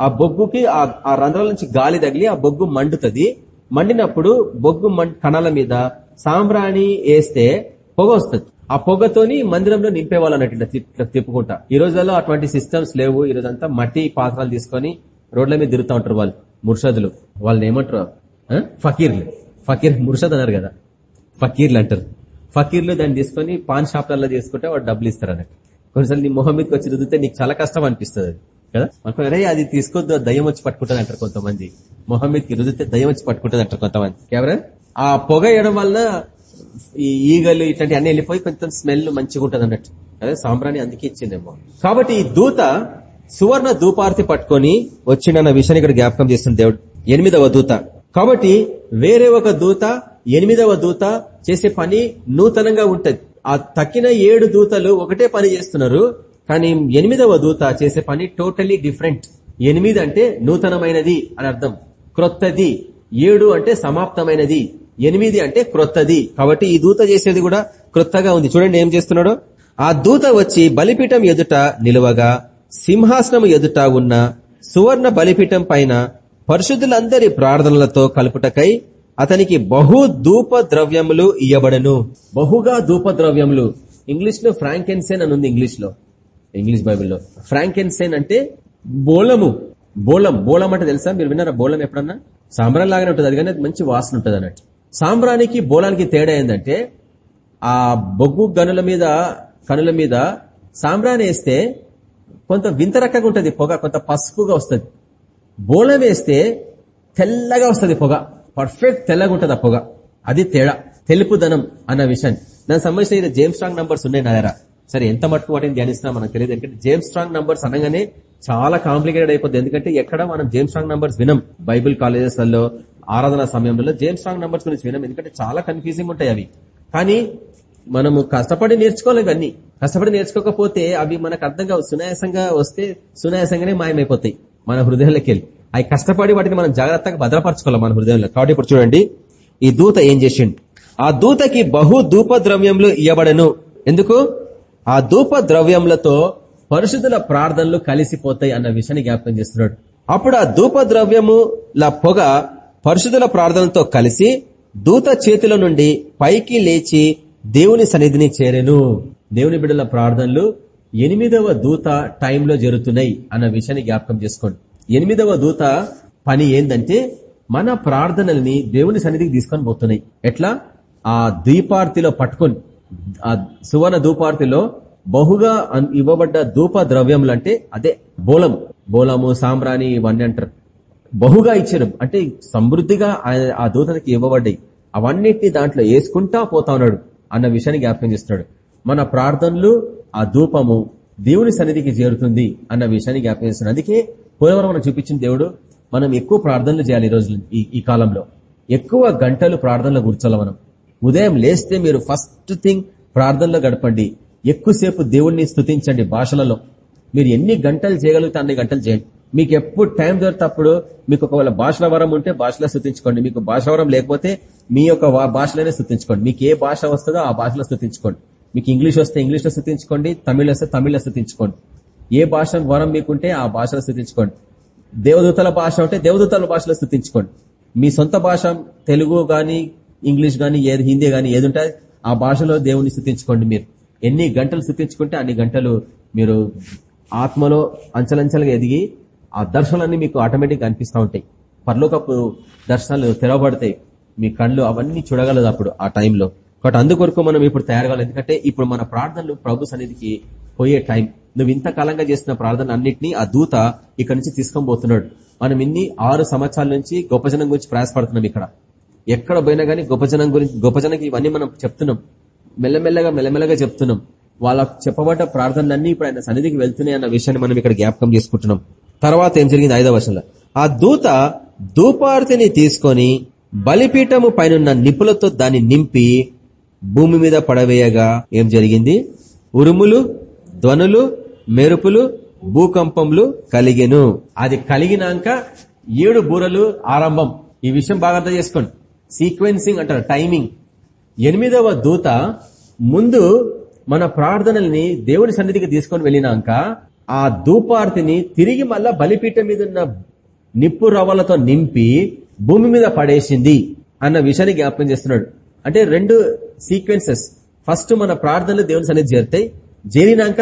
ఆ బొగ్గుకి ఆ ఆ రంధ్రాల నుంచి గాలి తగిలి ఆ బొగ్గు మండుతుంది. మండినప్పుడు బొగ్గు కణాల మీద సాంబ్రాణి వేస్తే పొగ వస్తుంది. ఆ పొగతోని మందిరంలో నింపేవాళ్ళు ఇట్లా తిప్పుకుంటా. ఈ రోజుల్లో అటువంటి సిస్టమ్స్ లేవు. ఈ రోజంతా మట్టి పాత్రలు తీసుకొని రోడ్ల మీద తిరుగుతూ ఉంటారు వాళ్ళు. ముర్షదులు. వాళ్ళని ఏమంటారు? ఫకీర్లు. ఫకీర్ ముర్షద్ అన్నారు కదా. ఫకీర్లు అంటారు. ఫకీర్లు దాన్ని తీసుకొని పాన్ షాప్లలో తీసుకుంటే వాడు డబ్బులు ఇస్తారు అన్నట్టు కొన్నిసార్లు నీ మొహం మీదకి వచ్చి రుద్దితే నీకు చాలా కష్టం అనిపిస్తుంది అది కదా? మనకు అరే అది తీసుకొద్దు దయ్యం వచ్చి పట్టుకుంటుంది అంటారు కొంతమంది. మొహం మీదకి రుద్దితే దయ్యం వచ్చి పట్టుకుంటుంది అంటారు కొంతమంది. కేవలం ఆ పొగ వేయడం వల్ల ఈ ఈగలు ఇట్లాంటి అన్ని వెళ్ళిపోయి కొంచెం స్మెల్ మంచిగా ఉంటుంది అన్నట్టు అదే సాంబ్రాణి అందుకే ఇచ్చిందేమో. కాబట్టి ఈ దూత సువర్ణ దూపార్తి పట్టుకొని వచ్చిండన్న విషయాన్ని ఇక్కడ జ్ఞాపకం చేస్తుంది దేవుడు. ఎనిమిదవ దూత. కాబట్టి వేరే ఒక దూత ఎనిమిదవ దూత చేసే పని నూతనంగా ఉంటది. ఆ తక్కిన ఏడు దూతలు ఒకటే పని చేస్తున్నారు కానీ ఎనిమిదవ దూత చేసే పని టోటలీ డిఫరెంట్ ఎనిమిది అంటే నూతనమైనది అని అర్థం. క్రొత్తది. ఏడు అంటే సమాప్తమైనది. ఎనిమిది అంటే క్రొత్తది. కాబట్టి ఈ దూత చేసేది కూడా క్రొత్తగా ఉంది. చూడండి ఏం చేస్తున్నాడో. ఆ దూత వచ్చి బలిపీఠం ఎదుట నిలువగా సింహాసనం ఎదుట ఉన్న సువర్ణ బలిపీఠం పైన పరిశుద్ధులందరి ప్రార్థనలతో కలుపుటకై అతనికి బహు ధూప ద్రవ్యములు ఇయ్యబడను. బహుగా ధూప ద్రవ్యములు ఇంగ్లీష్లో ఫ్రాంకెన్సేన్ అని ఉంది ఇంగ్లీష్లో ఇంగ్లీష్ బైబిల్లో. ఫ్రాంకెన్సెన్ అంటే బోలము. బోళం బోళం అంటే తెలుసా? మీరు విన్నారా? బోళం ఎప్పుడన్నా? సాంబ్రాన్ లాగానే ఉంటుంది. అది కానీ అది మంచి వాసన ఉంటుంది అన్నట్టు. సాంబ్రానికి బోళానికి తేడా ఏంటంటే ఆ బొగ్గు గనుల మీద కనుల మీద సాంబ్రాన్ వేస్తే కొంత వింత రకంగా ఉంటుంది పొగ. కొంత పసుపుగా వస్తుంది. బోళం వేస్తే తెల్లగా వస్తుంది పొగ. పర్ఫెక్ట్ తెల్లగా ఆ పొగ? అది తేడా. తెలుపుదనం అన్న విషయాన్ని దానికి సంబంధించిన ఇది జేమ్స్ స్ట్రాంగ్ నంబర్స్ ఉన్నాయి నా దగ్గర. సరే ఎంత మట్టుకు వాటిని ధ్యానిస్తున్నా మనకు తెలియదు. ఎందుకంటే జేమ్స్ స్ట్రాంగ్ నంబర్స్ అనగానే చాలా కాంప్లికేటెడ్ అయిపోతుంది ఎందుకంటే ఎక్కడ మనం జేమ్స్ స్ట్రాంగ్ నంబర్స్ వినం? బైబిల్ కాలేజెస్లలో ఆరాధన సమయంలో జేమ్స్ స్ట్రాంగ్ నంబర్స్ గురించి వినం. ఎందుకంటే చాలా కన్ఫ్యూజింగ్ ఉంటాయి అవి. కానీ మనము కష్టపడి నేర్చుకోవాలి ఇవన్నీ. కష్టపడి నేర్చుకోకపోతే అవి మనకు అర్థం కావు. సునాయాసంగా వస్తే సునాయాసంగానే మాయమైపోతాయి. మన హృదయంలోకి వెళ్ళి. అవి కష్టపడి వాటిని మనం జాగ్రత్తగా భద్రపరచుకోవాలి మన హృదయంలో. కాబట్టి ఇప్పుడు చూడండి ఈ దూత ఏం చేసిండు? ఆ దూతకి బహు ధూప ద్రవ్యములు ఇవ్వబడను ఎందుకు? ఆ ధూప ద్రవ్యములతో పరిశుద్ధుల ప్రార్థనలు కలిసిపోతాయి అన్న విషయాన్ని జ్ఞాపకం చేస్తున్నాడు. అప్పుడు ఆ ధూప ద్రవ్యముల పొగ పరిశుద్ధుల ప్రార్థనలతో కలిసి దూత చేతుల నుండి పైకి లేచి దేవుని సన్నిధిని చేరెను. దేవుని బిడ్డల ప్రార్థనలు ఎనిమిదవ దూత టైంలో జరుగుతున్నాయి అన్న విషయాన్ని జ్ఞాపకం చేసుకోండి. ఎనిమిదవ దూత పని ఏంటంటే మన ప్రార్థనల్ని దేవుని సన్నిధికి తీసుకొని పోతున్నాయి. ఎట్లా? ఆ ద్వీపార్తిలో పట్టుకొని ఆ సువర్ణ దూపార్తిలో బహుగా ఇవ్వబడ్డ ధూప ద్రవ్యములు అంటే అదే బోలం బోలము సాంబ్రాణి ఇవన్నీ అంటారు. బహుగా ఇచ్చారు. అంటే సమృద్ధిగా ఆ దూతనికి ఇవ్వబడ్డాయి. అవన్నిటిని దాంట్లో వేసుకుంటా పోతా ఉన్నాడు అన్న విషయాన్ని జ్ఞాపకం చేస్తున్నాడు. మన ప్రార్థనలు ఆ ధూపము దేవుని సన్నిధికి చేరుతుంది అన్న విషయాన్ని జ్ఞాపకం చేస్తున్నాడు. అందుకే పోలవరం మనం చూపించిన దేవుడు మనం ఎక్కువ ప్రార్థనలు చేయాలి ఈ రోజు ఈ ఈ కాలంలో. ఎక్కువ గంటలు ప్రార్థనలో కూర్చోాలి మనం. ఉదయం లేస్తే మీరు ఫస్ట్ థింగ్ ప్రార్థనలో గడపండి. ఎక్కువసేపు దేవుణ్ణి స్థుతించండి భాషలలో. మీరు ఎన్ని గంటలు చేయగలిగితే అన్ని గంటలు చేయండి. మీకు ఎప్పుడు టైం దొరికినప్పుడు మీకు ఒకవేళ భాషల వరం ఉంటే భాషలో స్థుతించుకోండి మీకు భాష వరం లేకపోతే మీ యొక్క భాషలోనే స్థుతించుకోండి మీకు ఏ భాష వస్తుందో ఆ భాషలో స్థుతించుకోండి మీకు ఇంగ్లీష్ వస్తే ఇంగ్లీష్లో స్థుతించుకోండి తమిళ వస్తే తమిళ స్థుతించుకోండి ఏ భాష వరం మీకుంటే ఆ భాషలో స్థుతించుకోండి. దేవదూతల భాష ఉంటే దేవదూతల భాషలో స్థుతించుకోండి. మీ సొంత భాష తెలుగు కానీ ఇంగ్లీష్ కానీ ఏది హిందీ కానీ ఏది ఉంటే ఆ భాషలో దేవుని స్థుతించుకోండి మీరు. ఎన్ని గంటలు స్థుతించుకుంటే అన్ని గంటలు మీరు ఆత్మలో అంచలంచలుగా ఎదిగి ఆ దర్శనాలన్నీ మీకు ఆటోమేటిక్గా అనిపిస్తూ ఉంటాయి. పర్లోకపు దర్శనాలు తెరవబడతాయి. మీ కళ్ళు అవన్నీ చూడగలదు అప్పుడు ఆ టైంలో. కాబట్టి అందుకొరకు మనం ఇప్పుడు తయారు కావాలి. ఎందుకంటే ఇప్పుడు మన ప్రార్థనలు ప్రభు సన్నిధికి పోయే టైం. నువ్వు ఇంతకాలంగా చేసిన ప్రార్థన అన్నింటినీ ఆ దూత ఇక్కడ నుంచి తీసుకొని పోతున్నాడు మనం ఇన్ని ఆరు సంవత్సరాల నుంచి గొప్ప జనం గురించి ప్రయాసపడుతున్నాం ఇక్కడ. ఎక్కడ పోయినా గానీ గొప్ప జనం గురించి గొప్ప జనకి ఇవన్నీ మనం చెప్తున్నాం. మెల్లమెల్లగా మెల్లమెల్లగా చెప్తున్నాం. వాళ్ళకు చెప్పబడ్డ ప్రార్థనలన్నీ ఇప్పుడు ఆయన సన్నిధికి వెళ్తున్నాయి అన్న విషయాన్ని మనం ఇక్కడ జ్ఞాపకం చేసుకుంటున్నాం. తర్వాత ఏం జరిగింది? ఐదవ వర్షంలో ఆ దూత ధూపార్తిని తీసుకొని బలిపీఠము పైనున్న నిపులతో దాన్ని నింపి భూమి మీద పడవేయగా ఏం జరిగింది? ఉరుములు ధ్వనులు మెరుపులు భూకంపములు కలిగెను. అది కలిగినాక ఏడు బూరలు ఆరంభం. ఈ విషయం బాగా అర్థం చేసుకోండి. సీక్వెన్సింగ్ అంటారు టైమింగ్. ఎనిమిదవ దూత ముందు మన ప్రార్థనల్ని దేవుని సన్నిధికి తీసుకొని వెళ్ళినాక ఆ ధూపార్తిని తిరిగి మళ్ళా బలిపీఠం మీద ఉన్న నిప్పు రవ్వలతో నింపి భూమి మీద పడేసింది అన్న విషయాన్ని జ్ఞాపకం చేస్తున్నాడు. అంటే రెండు సీక్వెన్సెస్. ఫస్ట్ మన ప్రార్థనలు దేవుని సన్నిధి చేరుతాయి. చేరినాక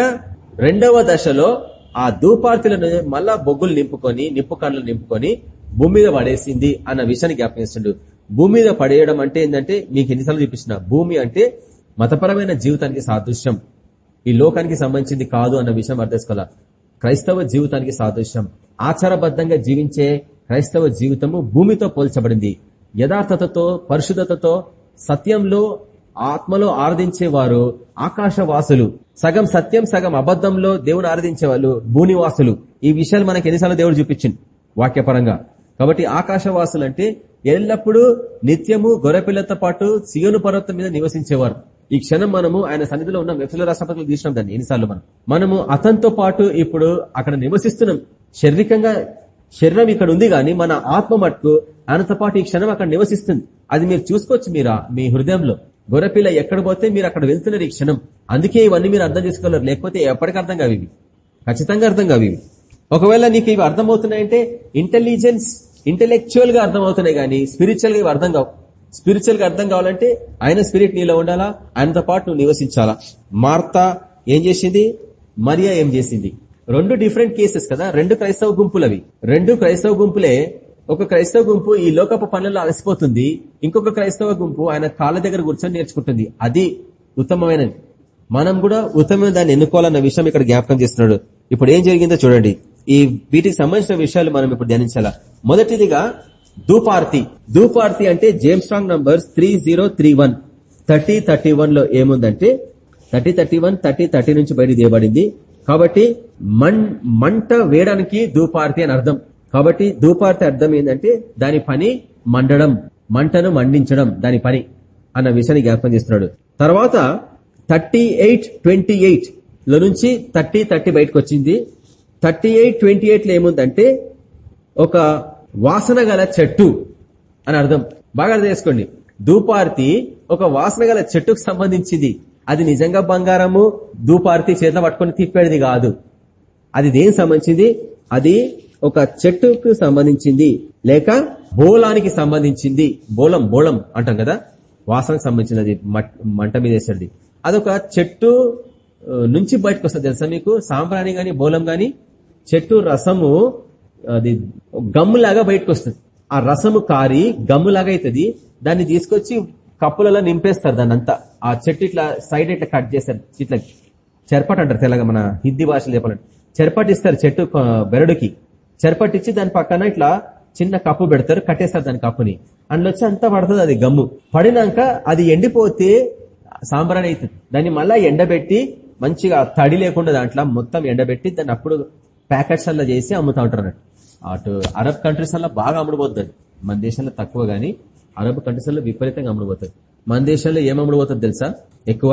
రెండవ దశలో ఆ ధూపార్తులను మళ్ళా బొగ్గులు నింపుకొని నిప్పు కండ్లు నింపుకొని భూమి మీద పడేసింది అన్న విషయాన్ని జ్ఞాపకం భూమి మీద పడేయడం అంటే ఏంటంటే మీకు ఎన్నిసార్లు చూపించిన భూమి అంటే మతపరమైన జీవితానికి సాదృశ్యం. ఈ లోకానికి సంబంధించింది కాదు అన్న విషయం అర్థం చేసుకోవాలా? క్రైస్తవ జీవితానికి సాదృశ్యం. ఆచారబద్ధంగా జీవించే క్రైస్తవ జీవితము భూమితో పోల్చబడింది. యథార్థతతో పరిశుద్ధతతో సత్యంలో ఆత్మలో ఆరాధించేవారు ఆకాశవాసులు. సగం సత్యం సగం అబద్ధంలో దేవుని ఆరాధించే వాళ్ళు భూనివాసులు. ఈ విషయాలు మనకి ఎన్నిసార్లు దేవుడు చూపించింది వాక్యపరంగా. కాబట్టి ఆకాశవాసులు అంటే ఎల్లప్పుడూ నిత్యము గొర్రెపిల్లతో పాటు సియోను పర్వతం మీద నివసించేవారు. ఈ క్షణం మనము ఆయన సన్నిధిలో ఉన్న. వ్యక్తుల రాష్ట్రపతులు తీసినాం దాన్ని ఎన్నిసార్లు మనం. మనము అతనితో పాటు ఇప్పుడు అక్కడ నివసిస్తున్నాం. శారీరకంగా శరీరం ఇక్కడ ఉంది గాని మన ఆత్మ మట్టుకు ఆయనతో పాటు ఈ క్షణం అక్కడ నివసిస్తుంది. అది మీరు చూసుకోవచ్చు మీరా మీ హృదయంలో. గొర్రెపిల్ల ఎక్కడ పోతే మీరు అక్కడ వెళ్తున్నారు ఈ క్షణం. అందుకే ఇవన్నీ మీరు అర్థం చేసుకోలేరు. లేకపోతే ఎప్పటికీ అర్థం కావి ఇవి. ఖచ్చితంగా అర్థం కావి ఇవి. ఒకవేళ నీకు ఇవి అర్థమవుతున్నాయంటే ఇంటెలిజెన్స్ ఇంటెలెక్చువల్గా అర్థమవుతున్నాయి కానీ స్పిరిచువల్గా ఇవి అర్థం కావు. స్పిరిచువల్గా అర్థం కావాలంటే ఆయన స్పిరిట్ నీలో ఉండాలా? ఆయనతో పాటు నువ్వు నివసించాలా? మార్తా ఏం చేసింది? మరియా ఏం చేసింది? రెండు డిఫరెంట్ కేసెస్ కదా? రెండు క్రైస్తవ గుంపులు అవి రెండు క్రైస్తవ గుంపులే ఒక క్రైస్తవ గుంపు ఈ లోకపు పనుల్లో అలసిపోతుంది. ఇంకొక క్రైస్తవ గుంపు ఆయన కాళ్ళ దగ్గర కూర్చొని నేర్చుకుంటుంది. అది ఉత్తమమైనది. మనం కూడా ఉత్తమమైన దాన్ని ఎన్నుకోవాలన్న విషయం ఇక్కడ జ్ఞాపకం చేస్తున్నాడు. ఇప్పుడు ఏం జరిగిందో చూడండి. ఈ వీటికి సంబంధించిన విషయాలు మనం ఇప్పుడు ధ్యానించాలా? మొదటిదిగా దూపార్తి దూపార్తి అంటే James Strong number three zero three one. Thirty thirty వన్లో ఏముందంటే thirty thirty one thirty thirty నుంచి బయట తీయబడింది. కాబట్టి మన్ మంట వేయడానికి దూపార్తి అని అర్థం. కాబట్టి ధూపార్తి అర్థం ఏంటంటే దాని పని మండడం మంటను మండించడం దాని పని అన్న విషయాన్ని జ్ఞాపకం చేస్తున్నాడు. తర్వాత థర్టీ ఎయిట్ ట్వంటీ ఎయిట్లో నుంచి థర్టీ థర్టీ బయటకు వచ్చింది. థర్టీ ఎయిట్ ట్వంటీ ఎయిట్లో ఏముందంటే ఒక వాసన గల చెట్టు అని అర్థం. బాగా అర్థం చేసుకోండి. ధూపార్తి ఒక వాసన గల చెట్టుకు సంబంధించింది. అది నిజంగా బంగారము ధూపార్తి చేత పట్టుకొని తిప్పేది కాదు. అది దేనికి సంబంధించింది? అది ఒక చెట్టుకు సంబంధించింది లేక బోలానికి సంబంధించింది. బోలం బోళం అంటాం కదా? వాసనకు సంబంధించినది అది మంట మీద వేసేది. అదొక చెట్టు నుంచి బయటకు వస్తుంది తెలుసా మీకు? సాంబ్రాణి గాని బోలం గాని చెట్టు రసము అది గమ్ములాగా బయటకు వస్తుంది. ఆ రసము కారి గమ్ములాగా అవుతుంది. దాన్ని తీసుకొచ్చి కప్పులలో నింపేస్తారు దాన్ని అంతా ఆ చెట్టు ఇట్లా సైడ్ ఇట్లా కట్ చేస్తారు. ఇట్లా చెరపట్ అంటారు తెలంగాణ మన హిందీ భాషలో చెప్పాలంటే. చెరపటిస్తారు చెట్టు బెరడుకి. చెరపట్టించి దాని పక్కన ఇట్లా చిన్న కప్పు పెడతారు కట్టేస్తారు దాని కప్పుని. అందులో వచ్చి అంతా పడుతుంది అది గమ్ము. పడినాక అది ఎండిపోతే సాంబ్రాణి అవుతుంది దాన్ని మళ్ళీ ఎండబెట్టి మంచిగా తడి లేకుండా దాంట్లో మొత్తం ఎండబెట్టి దాన్ని అప్పుడు ప్యాకెట్స్ అలా చేసి అమ్ముతా ఉంటారు అటు అరబ్ కంట్రీస్ అలా బాగా అమ్ముడుపోతుంది మన దేశంలో తక్కువ గానీ అరబ్ కంట్రీస్లో విపరీతంగా అమ్ముడుపోతుంది మన దేశంలో ఏం అమ్ముడుపోతుంది తెలుసా? ఎక్కువ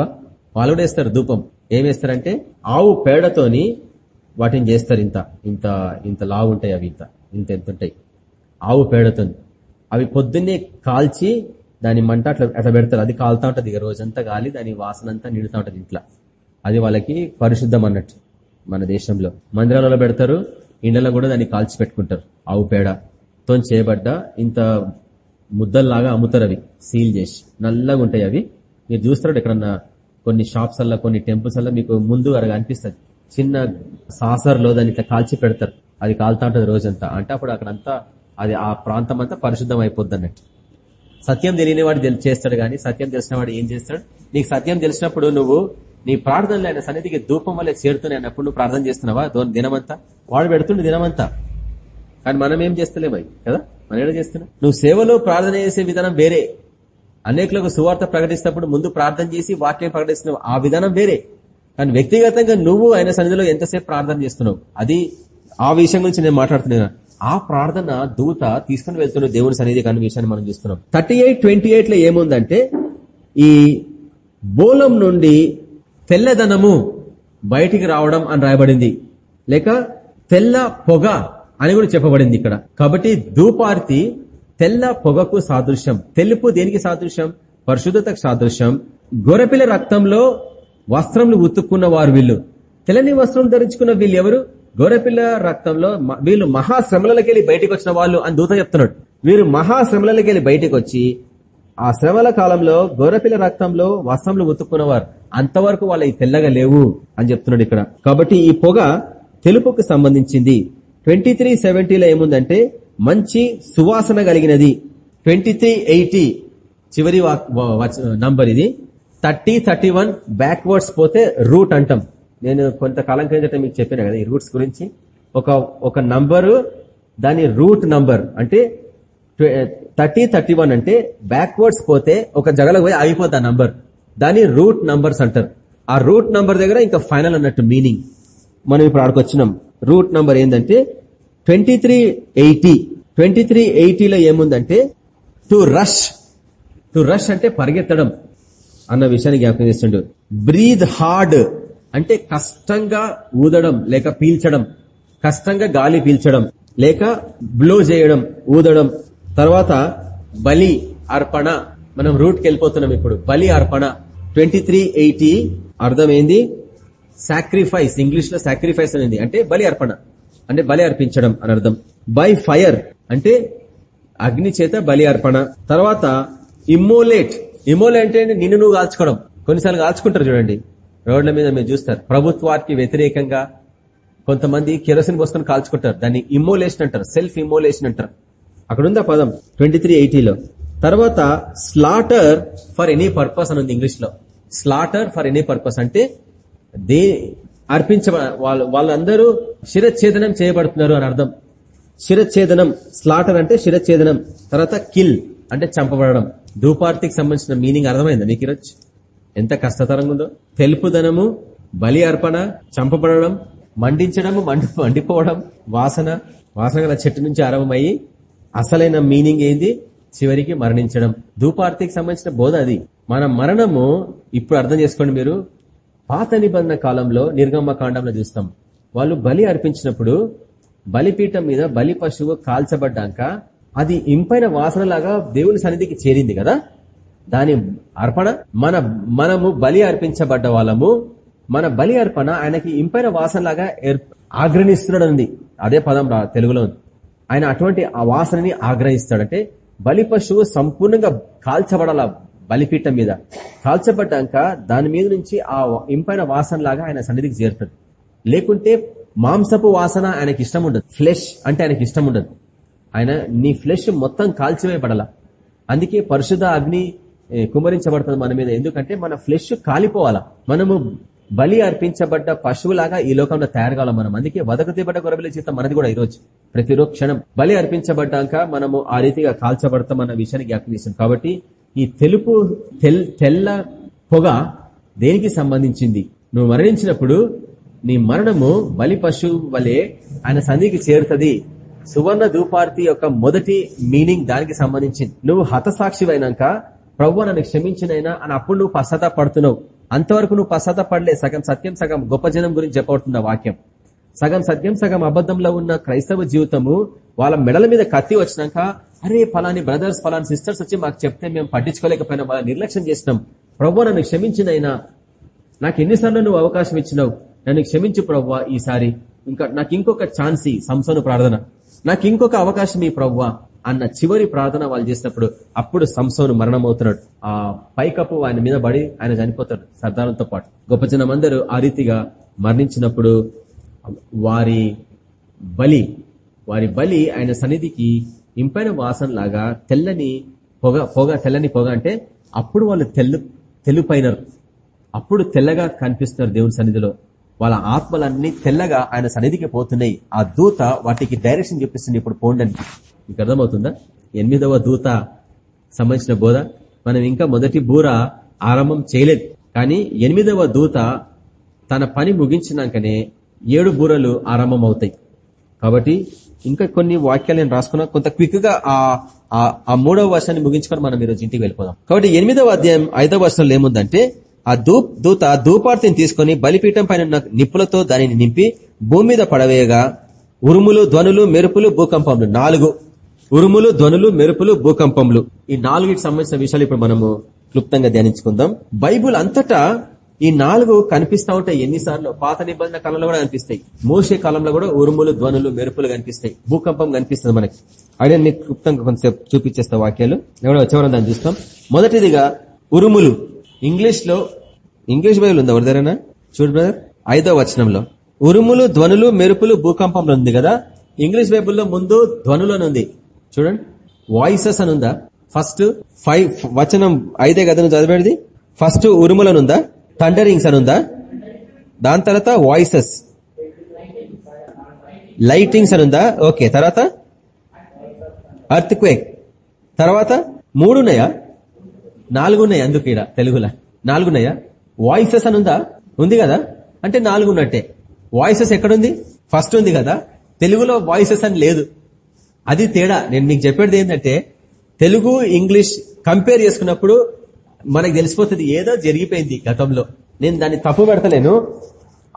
వాళ్ళు కూడా వేస్తారు ధూపం. ఏం వేస్తారంటే ఆవు పేడతోని వాటిని చేస్తారు ఇంత ఇంత ఇంత లావుంటాయి అవి ఇంత ఇంత ఎంత ఉంటాయి. ఆవు పేడతో. అవి పొద్దున్నే కాల్చి దాని మంట అట్లా అట్లా పెడతారు. అది కాలుతా ఉంటుంది ఇక రోజంతా గాలి దాని వాసన అంతా నిడుతూ ఉంటుంది ఇంట్లో. అది వాళ్ళకి పరిశుద్ధం అన్నట్టు మన దేశంలో. మందిరాలలో పెడతారు ఇండ్లలో కూడా దాన్ని కాల్చి పెట్టుకుంటారు. ఆవు పేడ తో చేయబడ్డ ఇంత ముద్దల్లాగా అమ్ముతారు అవి సీల్ చేసి. నల్లగా ఉంటాయి అవి. మీరు చూస్తారు ఎక్కడన్నా కొన్ని షాప్స్ అలా కొన్ని టెంపుల్స్ అలా మీకు ముందు అరగా అనిపిస్తుంది. చిన్న సాసర్లో దాన్ని ఇట్లా కాల్చి పెడతారు. అది కాలుతా ఉంటుంది రోజంతా. అంటే అప్పుడు అక్కడంతా అది ఆ ప్రాంతం అంతా పరిశుద్ధం అయిపోద్ది అన్నట్టు సత్యం తెలియని వాడు చేస్తాడు కానీ సత్యం తెలిసిన వాడు ఏం చేస్తాడు? నీకు సత్యం తెలిసినప్పుడు నువ్వు నీ ప్రార్థనలు ఆయన సన్నిధికి ధూపం వల్ల చేరుతున్నాయి అన్నప్పుడు నువ్వు ప్రార్థన చేస్తున్నావా? దో- దినమంతా? వాడు పెడుతుండే దినమంతా. కానీ మనం ఏం చేస్తలేమై కదా? మనం ఏదో చేస్తున్నాం? నువ్వు సేవలో ప్రార్థన చేసే విధానం వేరే. అనేకులకు సువార్త ప్రకటిస్తున్నప్పుడు ముందు ప్రార్థన చేసి వాక్యం ప్రకటిస్తున్నావు. ఆ విధానం వేరే. కానీ వ్యక్తిగతంగా నువ్వు ఆయన సన్నిధిలో ఎంతసేపు ప్రార్థన చేస్తున్నావు? అది ఆ విషయం గురించి నేను మాట్లాడుతున్నాను ఆ ప్రార్థన దూత తీసుకుని వెళ్తున్న దేవుని సన్నిధి కానీ విషయాన్ని మనం చూస్తున్నాం. థర్టీ ఎయిట్ ట్వంటీ ఎయిట్లో ఏముందంటే ఈ బోలం నుండి తెల్లదనము బయటికి రావడం అని రాయబడింది. లేక తెల్ల పొగ అని కూడా చెప్పబడింది ఇక్కడ. కాబట్టి ధూపార్తి తెల్ల పొగకు సాదృశ్యం. తెలుపు దేనికి సాదృశ్యం? పరిశుద్ధతకు సాదృశ్యం. గొరపిల రక్తంలో వస్త్రములు ఉతుక్కున్న వారు వీళ్ళు. తెల్లని వస్త్రం ధరించుకున్న వీళ్ళు ఎవరు? గోరపిల్ల రక్తంలో వీళ్ళు మహాశ్రమలకి వెళ్ళి బయటికి వచ్చిన వాళ్ళు అని దూత చెప్తున్నాడు. వీరు మహాశ్రమలకి వెళ్ళి బయటికి వచ్చి ఆ శ్రమల కాలంలో గోరపిల్ల రక్తంలో వస్త్రములు ఉతుక్కున్నవారు. అంతవరకు వాళ్ళ ఈ తెల్లగా లేవు అని చెప్తున్నాడు ఇక్కడ. కాబట్టి ఈ పొగ తెలుపుకు సంబంధించింది. ట్వంటీ త్రీ సెవెంటీలో ఏముందంటే మంచి సువాసన కలిగినది. ట్వంటీ త్రీ ఎయిటీ చివరి నంబర్ ఇది. థర్టీ థర్టీ వన్ బ్యాక్వర్డ్స్ పోతే రూట్ అంటాం. నేను కొంతకాలం క్రిందట మీకు చెప్పాను కదా ఈ రూట్స్ గురించి. ఒక ఒక నంబరు దాని రూట్ నంబర్ అంటే థర్టీ థర్టీ వన్ అంటే బ్యాక్వర్డ్స్ పోతే ఒక జగలకు పోయి ఆగిపోతా నంబర్ దాని రూట్ నంబర్స్ అంటారు. ఆ రూట్ నంబర్ దగ్గర ఇంకా ఫైనల్ అన్నట్టు మీనింగ్ మనం ఇప్పుడు ఆడుకొచ్చినాం వచ్చినాం. రూట్ నంబర్ ఏంటంటే twenty three eighty twenty three ఎయిటీలో ఏముందంటే టు రష్ టు రష్ అంటే పరిగెత్తడం. అన్న విషయాన్ని జ్ఞాపకం చేస్తుండు. బ్రీద్ హార్డ్ అంటే కష్టంగా ఊదడం లేక పీల్చడం కష్టంగా గాలి పీల్చడం లేక బ్లో చేయడం ఊదడం. తర్వాత బలి అర్పణ. మనం రూట్కి వెళ్ళిపోతున్నాం ఇప్పుడు. బలి అర్పణ. ట్వంటీ త్రీ ఎయిటీ అర్థం ఏంది సాక్రిఫైస్ ఇంగ్లీష్లో సాక్రిఫైస్ అనేది. అంటే బలి అర్పణ. అంటే బలి అర్పించడం అని అర్థం. బై ఫైర్ అంటే అగ్ని చేత బలి అర్పణ. తర్వాత ఇమ్మోలేట్ ఇమోలు అంటే నిన్ను నువ్వు కాల్చుకోవడం. కొన్నిసార్లు కాల్చుకుంటారు చూడండి. రోడ్ల మీద మీరు చూస్తారు. ప్రభుత్వానికి వ్యతిరేకంగా కొంతమంది కెరోసిన్ పోసుకొని కాల్చుకుంటారు. దాన్ని ఇమ్మోలేషన్ అంటారు. సెల్ఫ్ ఇమ్మోలేషన్ అంటారు. అక్కడ ఉంది ఆ పదం? ట్వంటీ త్రీ ఎయిటీలో. తర్వాత స్లాటర్ ఫర్ ఎనీ పర్పస్ అని ఉంది ఇంగ్లీష్లో స్లాటర్ ఫర్ ఎనీ పర్పస్ అంటే దే అర్పించ వాళ్ళు వాళ్ళందరూ శిరఛేదనం చేయబడుతున్నారు అని అర్థం. శిరఛేదనం స్లాటర్ అంటే శిరఛేదనం. తర్వాత కిల్ అంటే చంపబడడం. ధూపార్తికి సంబంధించిన మీనింగ్ అర్థమైందా మీకు ఈరోజు? ఎంత కష్టతరంగా ఉందో తెలుపుదనము బలి అర్పణ చంపబడడం మండించడము మండి మండిపోవడం వాసన వాసన గల చెట్టు నుంచి ఆరంభమయ్యి అసలైన మీనింగ్ ఏంది? చివరికి మరణించడం. ధూపార్తికి సంబంధించిన బోధ అది. మన మరణము ఇప్పుడు అర్థం చేసుకోండి మీరు పాత నిబంధన కాలంలో నిర్గమ్మ కాండంలో చూస్తాం. వాళ్ళు బలి అర్పించినప్పుడు బలిపీఠం మీద బలి పశువు కాల్చబడ్డాక అది ఇంపైన వాసనలాగా దేవుని సన్నిధికి చేరింది కదా? దాని అర్పణ మన మనము బలి అర్పించబడ్డ వాళ్ళము మన బలి అర్పణ ఆయనకి ఇంపైన వాసనలాగా ఆగ్రహిస్తున్నాడు అదే పదం రా తెలుగులో ఆయన అటువంటి ఆ వాసనని ఆగ్రహిస్తాడంటే బలి పశువు సంపూర్ణంగా కాల్చబడాల బలిపీఠం మీద. కాల్చబడ్డాక దాని మీద నుంచి ఆ ఇంపైన వాసన లాగా ఆయన సన్నిధికి చేరుతాడు. లేకుంటే మాంసపు వాసన ఆయనకి ఇష్టం ఉండదు. ఫ్లెష్ అంటే ఆయనకి ఇష్టం ఉండదు. ఆయన నీ ఫ్లెష్ మొత్తం కాల్చివేయబడాల అందుకే పరిశుధ అగ్ని కుమరించబడుతుంది మన మీద. ఎందుకంటే మన ఫ్లెష్ కాలిపోవాలా. మనము బలి అర్పించబడ్డ పశువులాగా ఈ లోకంలో తయారు కావాలి మనం. అందుకే వదకతీబడ్డ గొరబిల జీతం మనది కూడా ఈరోజు. ప్రతిరోజు క్షణం బలి అర్పించబడ్డాక మనము ఆ రీతిగా కాల్చబడతాం అన్న విషయాన్ని జ్ఞాపకం కాబట్టి ఈ తెలుపు తెల్ల పొగ దేనికి సంబంధించింది? నువ్వు మరణించినప్పుడు నీ మరణము బలి పశువు వలె ఆయన సంధికి చేరుతుంది. సువర్ణ ధూపార్తి యొక్క మొదటి మీనింగ్ దానికి సంబంధించింది. నువ్వు హతసాక్షివైనాక ప్రవ్వ నన్ను క్షమించినైనా అని అప్పుడు నువ్వు పశ్చాత్తాపడుతున్నావు. అంతవరకు నువ్వు పశ్చాత్తాపడలే సగం సత్యం సగం గొప్ప జనం గురించి చెప్పబడుతున్న వాక్యం. సగం సత్యం సగం అబద్ధంలో ఉన్న క్రైస్తవ జీవితము వాళ్ళ మెడల మీద కత్తి వచ్చినాక అరే ఫలాని బ్రదర్స్ ఫలాని సిస్టర్స్ వచ్చి మాకు చెప్తే మేము పట్టించుకోలేకపోయినా వాళ్ళ నిర్లక్ష్యం చేసినాం. ప్రవ్వ నన్ను క్షమించినైనా నాకు ఎన్నిసార్లు నువ్వు అవకాశం ఇచ్చినావు? నన్ను క్షమించు ప్రవ్వా ఈసారి. ఇంకా నాకు ఇంకొక ఛాన్స్ సంసోను ప్రార్థన. నాకు ఇంకొక అవకాశం ఈ ప్రవ్వా అన్న చివరి ప్రార్థన వాళ్ళు చేసినప్పుడు అప్పుడు సంసోను మరణం అవుతున్నాడు ఆ పైకప్పు ఆయన మీద పడి ఆయన చనిపోతాడు సర్దారంతో పాటు. గొప్ప జనమందరూ ఆ రీతిగా మరణించినప్పుడు వారి బలి వారి బలి ఆయన సన్నిధికి ఇంపైన వాసన లాగా తెల్లని పొగ పొగ తెల్లని పొగ అంటే అప్పుడు వాళ్ళు తెల్లు తెలుపైనరు అప్పుడు తెల్లగా కనిపిస్తున్నారు దేవుని సన్నిధిలో. వాళ్ళ ఆత్మలన్నీ తెల్లగా ఆయన సన్నిధికి పోతున్నాయి. ఆ దూత వాటికి డైరెక్షన్ చెప్పిస్తుంది ఇప్పుడు పోండి మీకు అర్థమవుతుందా? ఎనిమిదవ దూత సంబంధించిన బోధ. మనం ఇంకా మొదటి బూర ఆరంభం చేయలేదు. కానీ ఎనిమిదవ దూత తన పని ముగించినాకనే ఏడు బూరలు ఆరంభం అవుతాయి కాబట్టి ఇంకా కొన్ని వాక్యాలు నేను రాసుకున్నా. కొంత క్విక్గా ఆ మూడవ వర్షాన్ని ముగించుకొని మనం ఈరోజు ఇంటికి వెళ్ళిపోదాం. కాబట్టి ఎనిమిదవ అధ్యాయం ఐదవ వర్షంలో ఏముందంటే ఆ దూప్ దూత ధూపార్తిని తీసుకుని బలిపీఠం పైన నిప్పులతో దానిని నింపి భూమి మీద పడవేయగా ఉరుములు ధ్వనులు మెరుపులు భూకంపములు. నాలుగు. ఉరుములు ధ్వనులు మెరుపులు భూకంపములు. ఈ నాలుగుకి సంబంధించిన విషయాలు ఇప్పుడు మనము క్లుప్తంగా ధ్యానించుకుందాం. బైబుల్ అంతటా ఈ నాలుగు కనిపిస్తా ఉంటాయి ఎన్నిసార్లు. పాత నిబంధన కాలంలో కూడా కనిపిస్తాయి. మోసే కాలంలో కూడా ఉరుములు ధ్వనులు మెరుపులు కనిపిస్తాయి. భూకంపం కనిపిస్తుంది మనకి. అదే మీకు క్లుప్తంగా కొంతసేపు చూపించేస్తా వాక్యాలు. ఎవరో వచ్చేవారం దాన్ని చూస్తాం. మొదటిదిగా ఉరుములు. ఇంగ్లీష్లో ఇంగ్లీష్ బైబుల్ ఉందా ఎవరిదైనా చూడు బ్రదర్ ఐదో వచనంలో. ఉరుములు ధ్వనులు మెరుపులు భూకంపంలో ఉంది కదా? ఇంగ్లీష్ బైబుల్లో ముందు ధ్వనులోనుంది చూడండి. వాయిసెస్ అని ఉందా? ఫస్ట్ ఫైవ్ వచనం ఐదే కదా నువ్వు చదివేది? ఫస్ట్ ఉరుములనుందా థండరింగ్స్ అని ఉందా? దాని తర్వాత వాయిసెస్. లైటింగ్స్ అని ఉందా? ఓకే. తర్వాత? అర్త్ క్వేక్ తర్వాత మూడున్నాయా నాలుగున్నాయి అందుకు ఇక్కడ తెలుగులో. నాలుగున్నాయా? వాయిసెస్ అని ఉందా? ఉంది కదా? అంటే నాలుగున్నట్టే. వాయిసెస్ ఎక్కడుంది? ఫస్ట్ ఉంది కదా. తెలుగులో వాయిసెస్ అని లేదు. అది తేడా. నేను మీకు చెప్పేది ఏంటంటే తెలుగు ఇంగ్లీష్ కంపేర్ చేసుకున్నప్పుడు మనకు తెలిసిపోతుంది ఏదో జరిగిపోయింది గతంలో. నేను దాన్ని తప్పు పెడతలేను.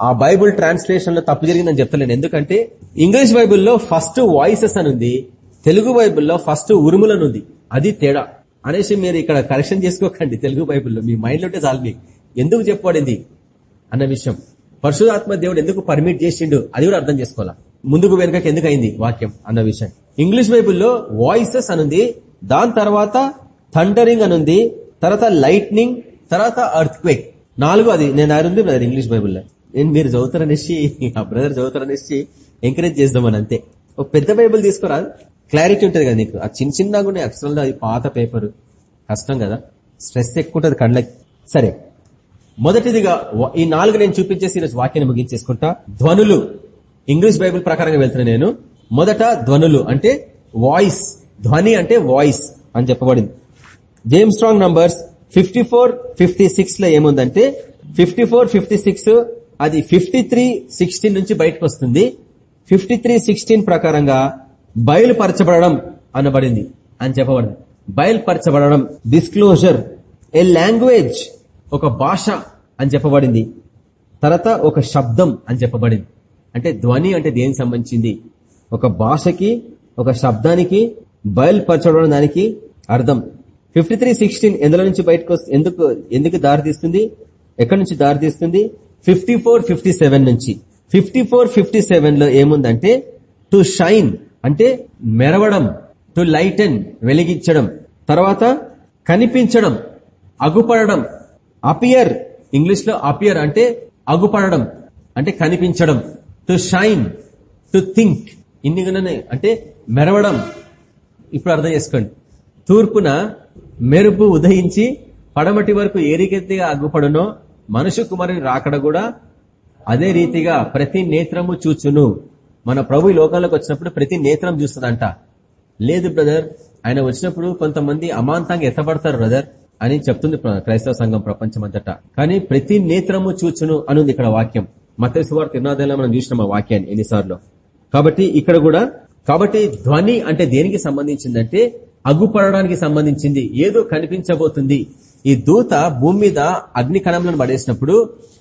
ఆ బైబుల్ ట్రాన్స్లేషన్లో తప్పు జరిగిందని చెప్తలేను. ఎందుకంటే ఇంగ్లీష్ బైబుల్లో ఫస్ట్ వాయిసెస్ అని ఉంది తెలుగు బైబుల్లో ఫస్ట్ ఉరుములనుంది అది తేడా. అనేసి మీరు ఇక్కడ కరెక్షన్ చేసుకోకండి తెలుగు బైబుల్లో. మీ మైండ్ లోటే చాలు మీకు. ఎందుకు చెప్పబడింది అన్న విషయం. పరశురాత్మ దేవుడు ఎందుకు పర్మిట్ చేసిండు? అది కూడా అర్థం చేసుకోవాలా? ముందుకు వెనుకకి ఎందుకు అయింది వాక్యం అన్న విషయం. ఇంగ్లీష్ బైబుల్లో వాయిసెస్ అనుంది దాని తర్వాత థండరింగ్ అనుంది తర్వాత లైట్నింగ్ తర్వాత అర్త్ క్వేక్ నాలుగు అది. నేను అరుంది బ్రదర్ ఇంగ్లీష్ బైబుల్లో. నేను మీరు చదువుతారనేసి ఆ బ్రదర్ చదువుతారనేసి ఎంకరేజ్ చేద్దామని అంతే. ఒక పెద్ద బైబుల్ తీసుకోరా? క్లారిటీ ఉంటుంది కదా నీకు. ఆ చిన్న చిన్నగా ఉన్నాయి అక్షరాలు అది పాత పేపర్. కష్టం కదా. స్ట్రెస్ ఎక్కువ ఉంటుంది కళ్ళకి. సరే. మొదటిదిగా ఈ నాలుగు నేను చూపించేసి ఈరోజు వాక్యాన్ని ముగించేసుకుంటా. ధ్వనులు. ఇంగ్లీష్ బైబుల్ ప్రకారంగా వెళ్తున్నా నేను. మొదట ధ్వనులు అంటే వాయిస్. ధ్వని అంటే వాయిస్ అని చెప్పబడింది. James strong numbers fifty four fifty సిక్స్లో ఏముందంటే ఫిఫ్టీ ఫోర్ ఫిఫ్టీ సిక్స్ అది ఫిఫ్టీ త్రీ సిక్స్టీన్ నుంచి బయటకు వస్తుంది. ఫిఫ్టీ త్రీ సిక్స్టీన్ ప్రకారంగా బయలుపరచబడడం అనబడింది అని చెప్పబడింది. బయలుపరచబడడం డిస్క్లోజర్ ఏ లాంగ్వేజ్ ఒక భాష అని చెప్పబడింది. తర్వాత ఒక శబ్దం అని చెప్పబడింది. అంటే ధ్వని అంటే దేనికి సంబంధించింది? ఒక భాషకి ఒక శబ్దానికి బయలుపరచబడడం దానికి అర్థం. ఫిఫ్టీ త్రీ సిక్స్టీన్ ఎందులో నుంచి బయటకు ఎందుకు ఎందుకు దారితీస్తుంది? ఎక్కడి నుంచి దారితీస్తుంది? ఫిఫ్టీ ఫోర్ ఫిఫ్టీ సెవెన్ నుంచి. ఫిఫ్టీ ఫోర్ ఫిఫ్టీ సెవెన్లో ఏముందంటే టు షైన్ అంటే మెరవడం టు లైటన్ వెలిగించడం. తర్వాత కనిపించడం అగుపడడం. అపియర్ ఇంగ్లీష్లో అపియర్ అంటే అగుపడడం అంటే కనిపించడం. టు షైన్ టు థింక్ ఇన్ని అంటే మెరవడం. ఇప్పుడు అర్థం చేసుకోండి. తూర్పున మెరుపు ఉదయించి పడమటి వరకు ఏ రీతిగా అగ్గుపడునో మనుషు కుమారుని రాకడ కూడా అదే రీతిగా ప్రతి నేత్రము చూచును. మన ప్రభు ఈ వచ్చినప్పుడు ప్రతి నేత్రం చూస్తుందంట. లేదు బ్రదర్ ఆయన వచ్చినప్పుడు కొంతమంది అమాంతంగా ఎత్తపడతారు బ్రదర్ అని చెప్తుంది క్రైస్తవ సంఘం ప్రపంచం కానీ ప్రతి నేత్రము చూచును అనుంది ఇక్కడ వాక్యం. మతేశ్వార్ తిరునాదేలా మనం చూసినాం ఆ వాక్యాన్ని ఎన్నిసార్లు. కాబట్టి ఇక్కడ కూడా కాబట్టి ధ్వని అంటే దేనికి సంబంధించిందంటే అగ్గుపడడానికి సంబంధించింది. ఏదో కనిపించబోతుంది. ఈ దూత భూమి మీద అగ్ని కణంలను పడేసినప్పుడు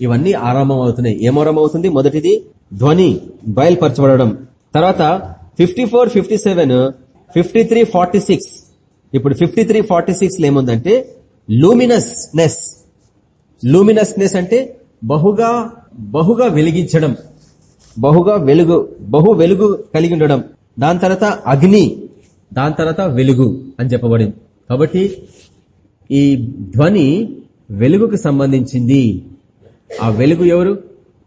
ఇవన్నీ ఆరంభం అవుతున్నాయి ఏమారంభం అవుతుంది మొదటిది ధ్వని బయలుపరచబడడం. తర్వాత fifty four fifty seven fifty three forty six. ఇప్పుడు ఫిఫ్టీ త్రీ ఫార్టీ సిక్స్ ఏముందంటే లూమినస్నెస్. లూమినస్నెస్ అంటే బహుగా బహుగా వెలిగించడం. బహుగా వెలుగు బహు వెలుగు కలిగి ఉండడం. దాని తర్వాత అగ్ని దాని తర్వాత వెలుగు అని చెప్పబడింది. కాబట్టి ఈ ధ్వని వెలుగుకు సంబంధించింది. ఆ వెలుగు ఎవరు?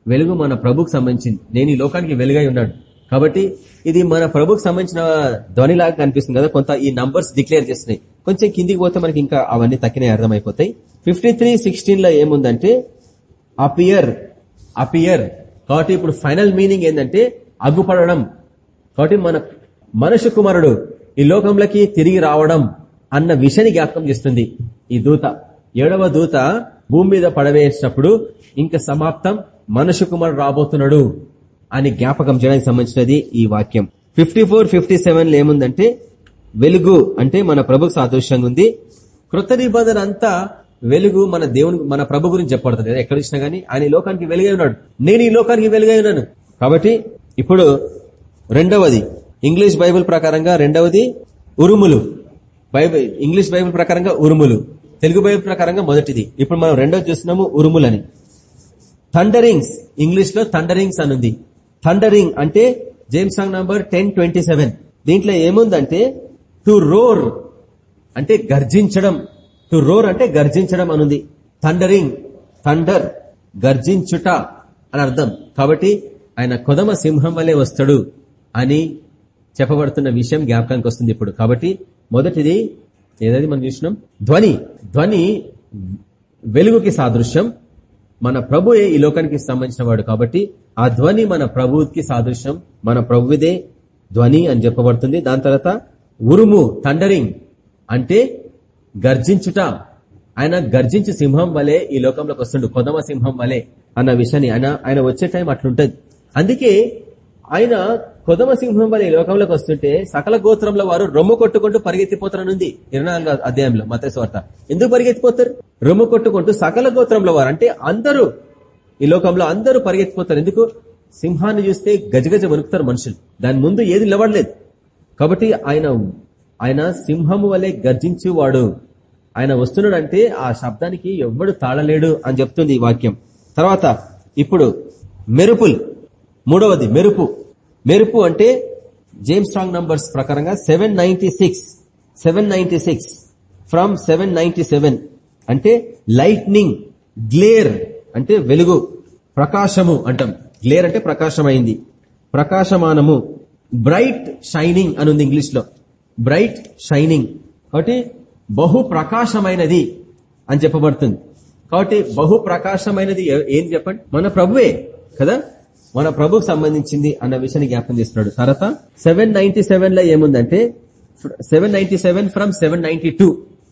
వెలుగు మన ప్రభుకు సంబంధించింది. నేను ఈ లోకానికి వెలుగై ఉన్నాడు కాబట్టి ఇది మన ప్రభుకు సంబంధించిన ధ్వనిలాగా కనిపిస్తుంది కదా కొంత ఈ నంబర్స్ డిక్లేర్ చేస్తున్నాయి. కొంచెం కిందికి పోతే మనకి ఇంకా అవన్నీ తక్కిన అర్థమైపోతాయి. ఫిఫ్టీ త్రీ సిక్స్టీన్లో ఏముందంటే అపియర్ అపియర్ కాబట్టి ఇప్పుడు ఫైనల్ మీనింగ్ ఏంటంటే అగ్గుపడడం కాబట్టి మన మనుషు కుమారుడు ఈ లోకంలోకి తిరిగి రావడం అన్న విషయాన్ని జ్ఞాపకం చేస్తుంది ఈ దూత. ఏడవ దూత భూమి మీద పడవేసినప్పుడు ఇంకా సమాప్తం. మనుషు కుమారుడు రాబోతున్నాడు అని జ్ఞాపకం చేయడానికి సంబంధించినది ఈ వాక్యం. ఫిఫ్టీ ఫోర్ ఫిఫ్టీ సెవెన్ ఏముందంటే వెలుగు అంటే మన ప్రభుకు సాదృశ్యంగా ఉంది. కృత నిబంధన అంతా వెలుగు మన దేవుని మన ప్రభు గురించి చెప్పబడుతుంది ఎక్కడ ఇచ్చినా గానీ. ఆయన లోకానికి వెలుగై ఉన్నాడు. నేను ఈ లోకానికి వెలుగై ఉన్నాను. కాబట్టి ఇప్పుడు రెండవది ఇంగ్లీష్ బైబిల్ ప్రకారంగా రెండవది ఉరుములు. బైబిల్ ఇంగ్లీష్ బైబిల్ ప్రకారంగా ఉరుములు. తెలుగు బైబిల్ ప్రకారంగా మొదటిది. ఇప్పుడు మనం రెండవది చూస్తున్నాము ఉరుములని. థండరింగ్స్ ఇంగ్లీష్లో థండరింగ్స్ అనుంది. థండరింగ్ అంటే James strong number ten twenty seven. దీంట్లో ఏముందంటే టు రోర్ అంటే గర్జించడం. టు రోర్ అంటే గర్జించడం అనుంది. థండరింగ్ థండర్ గర్జించుట అని అర్థం. కాబట్టి ఆయన కొదమ సింహం వలె వస్తాడు అని చెప్పబడుతున్న విషయం జ్ఞాపకానికి వస్తుంది ఇప్పుడు. కాబట్టి మొదటిది ఏదైతే మనం చూసినాం? ధ్వని. ధ్వని వెలుగుకి సాదృశ్యం. మన ప్రభుయే ఈ లోకానికి సంబంధించిన వాడు కాబట్టి ఆ ధ్వని మన ప్రభుకి సాదృశ్యం. మన ప్రభుదే ధ్వని అని చెప్పబడుతుంది. దాని తర్వాత ఉరుము థండరింగ్ అంటే గర్జించుట. ఆయన గర్జించి సింహం వలె ఈ లోకంలోకి వస్తుండు. కొదమ సింహం వలె అన్న విషయాన్ని. ఆయన ఆయన వచ్చే టైం అట్లుంటది. అందుకే ఆయన కొదమ సింహం వలె ఈ లోకంలోకి వస్తుంటే సకల గోత్రంలో వారు రొమ్ము కొట్టుకుంటూ పరిగెత్తిపోతారనుంది ఇరవై అధ్యాయంలో మతేశ్వార్త. ఎందుకు పరిగెత్తిపోతారు? రొమ్ము కొట్టుకుంటూ సకల గోత్రంలో వారు అంటే అందరూ ఈ లోకంలో అందరూ పరిగెత్తిపోతారు. ఎందుకు? సింహాన్ని చూస్తే గజగజ వణుకుతారు మనుషులు. దాని ముందు ఏది నిలబడలేదు. కాబట్టి ఆయన ఆయన సింహము వలె గర్జించేవాడు. ఆయన వస్తున్నాడంటే ఆ శబ్దానికి ఎవ్వడు తాళలేడు అని చెప్తుంది ఈ వాక్యం. తర్వాత ఇప్పుడు మెరుపులు. మూడవది మెరుపు. మెరుపు అంటే జేమ్స్ స్ట్రాంగ్ నంబర్స్ ప్రకారంగా seven ninety six seven six from seven seven అంటే లైట్నింగ్ గ్లేర్ అంటే వెలుగు ప్రకాశము అంటాం. గ్లేర్ అంటే ప్రకాశమైంది. ప్రకాశమానము బ్రైట్ షైనింగ్ అని ఉంది ఇంగ్లీష్లో. బ్రైట్ షైనింగ్ కాబట్టి బహు ప్రకాశమైనది అని చెప్పబడుతుంది. కాబట్టి బహు ప్రకాశమైనది ఏం చెప్పండి? మన ప్రభువే కదా? మన ప్రభుకు సంబంధించింది అన్న విషయాన్ని జ్ఞాపం చేస్తున్నాడు. తర్వాత సెవెన్ నైన్టీ సెవెన్లో ఏముందంటే seven ninety seven from seven ninety two.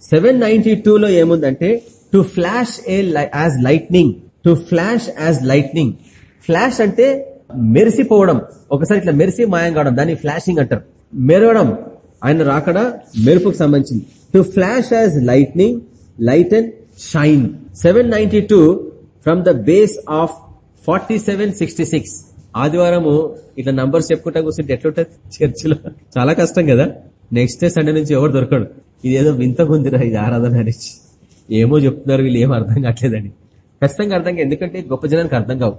Seven ninety two లో ఏముందంటే to flash a as lightning to flash as lightning flash అంటే మెరిసిపోవడం. ఒకసారి ఇట్లా మెరిసి మాయం కావడం. దాన్ని ఫ్లాషింగ్ అంటారు. మెరవడం. ఆయన రాకడ మెరుపుకు సంబంధించింది. To flash as lightning light and shine seven ninety two from the base of forty seven sixty six. ఆదివారము ఇట్లా నంబర్స్ చెప్పుకుంటా కూర్చుంటే ఎట్లుంటది? చర్చిలో. చాలా కష్టం కదా? నెక్స్ట్ డే సండే నుంచి ఎవరు దొరకడు. ఇదేదో వింతకుందిరా ఇది ఆరాధన అని ఏమో చెప్తున్నారు వీళ్ళు ఏం అర్థం కావట్లేదని. ఖచ్చితంగా అర్థం కాదు. ఎందుకంటే గొప్ప జనానికి అర్థం కావు.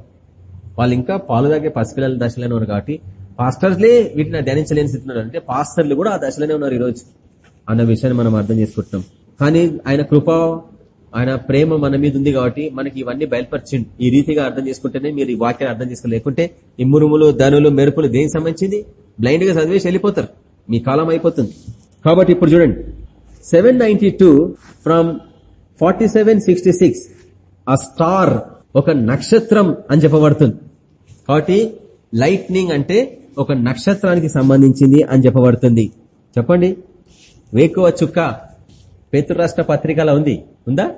వాళ్ళు ఇంకా పాలు తాగే పసిపిల్లల దశలోనే ఉన్నారు కాబట్టి పాస్టర్లే వీటిని ధ్యానించలేని స్థితిలో అంటే పాస్టర్లు కూడా ఆ దశలోనే ఉన్నారు ఈరోజు. అన్న విషయాన్ని మనం అర్థం చేసుకుంటున్నాం. కానీ ఆయన కృప ఆయన ప్రేమ మన మీద ఉంది కాబట్టి మనకి ఇవన్నీ బయలుపరిచిండు. ఈ రీతిగా అర్థం చేసుకుంటేనే మీరు ఈ వాక్యాన్ని అర్థం చేసుకోవాలి లేకుంటే ఇమ్మురుములు ధనులు మెరుపులు దేనికి సంబంధించింది? బ్లైండ్గా చదివేసి వెళ్ళిపోతారు. మీ కాలం అయిపోతుంది. కాబట్టి ఇప్పుడు చూడండి. Seven ninety two from forty seven sixty six ఆ స్టార్ ఒక నక్షత్రం అని చెప్పబడుతుంది. కాబట్టి లైట్నింగ్ అంటే ఒక నక్షత్రానికి సంబంధించింది అని చెప్పబడుతుంది. చెప్పండి. వేకువ చుక్క పేతురు రాష్ట్ర పత్రికలో ఉంది. ఉందా?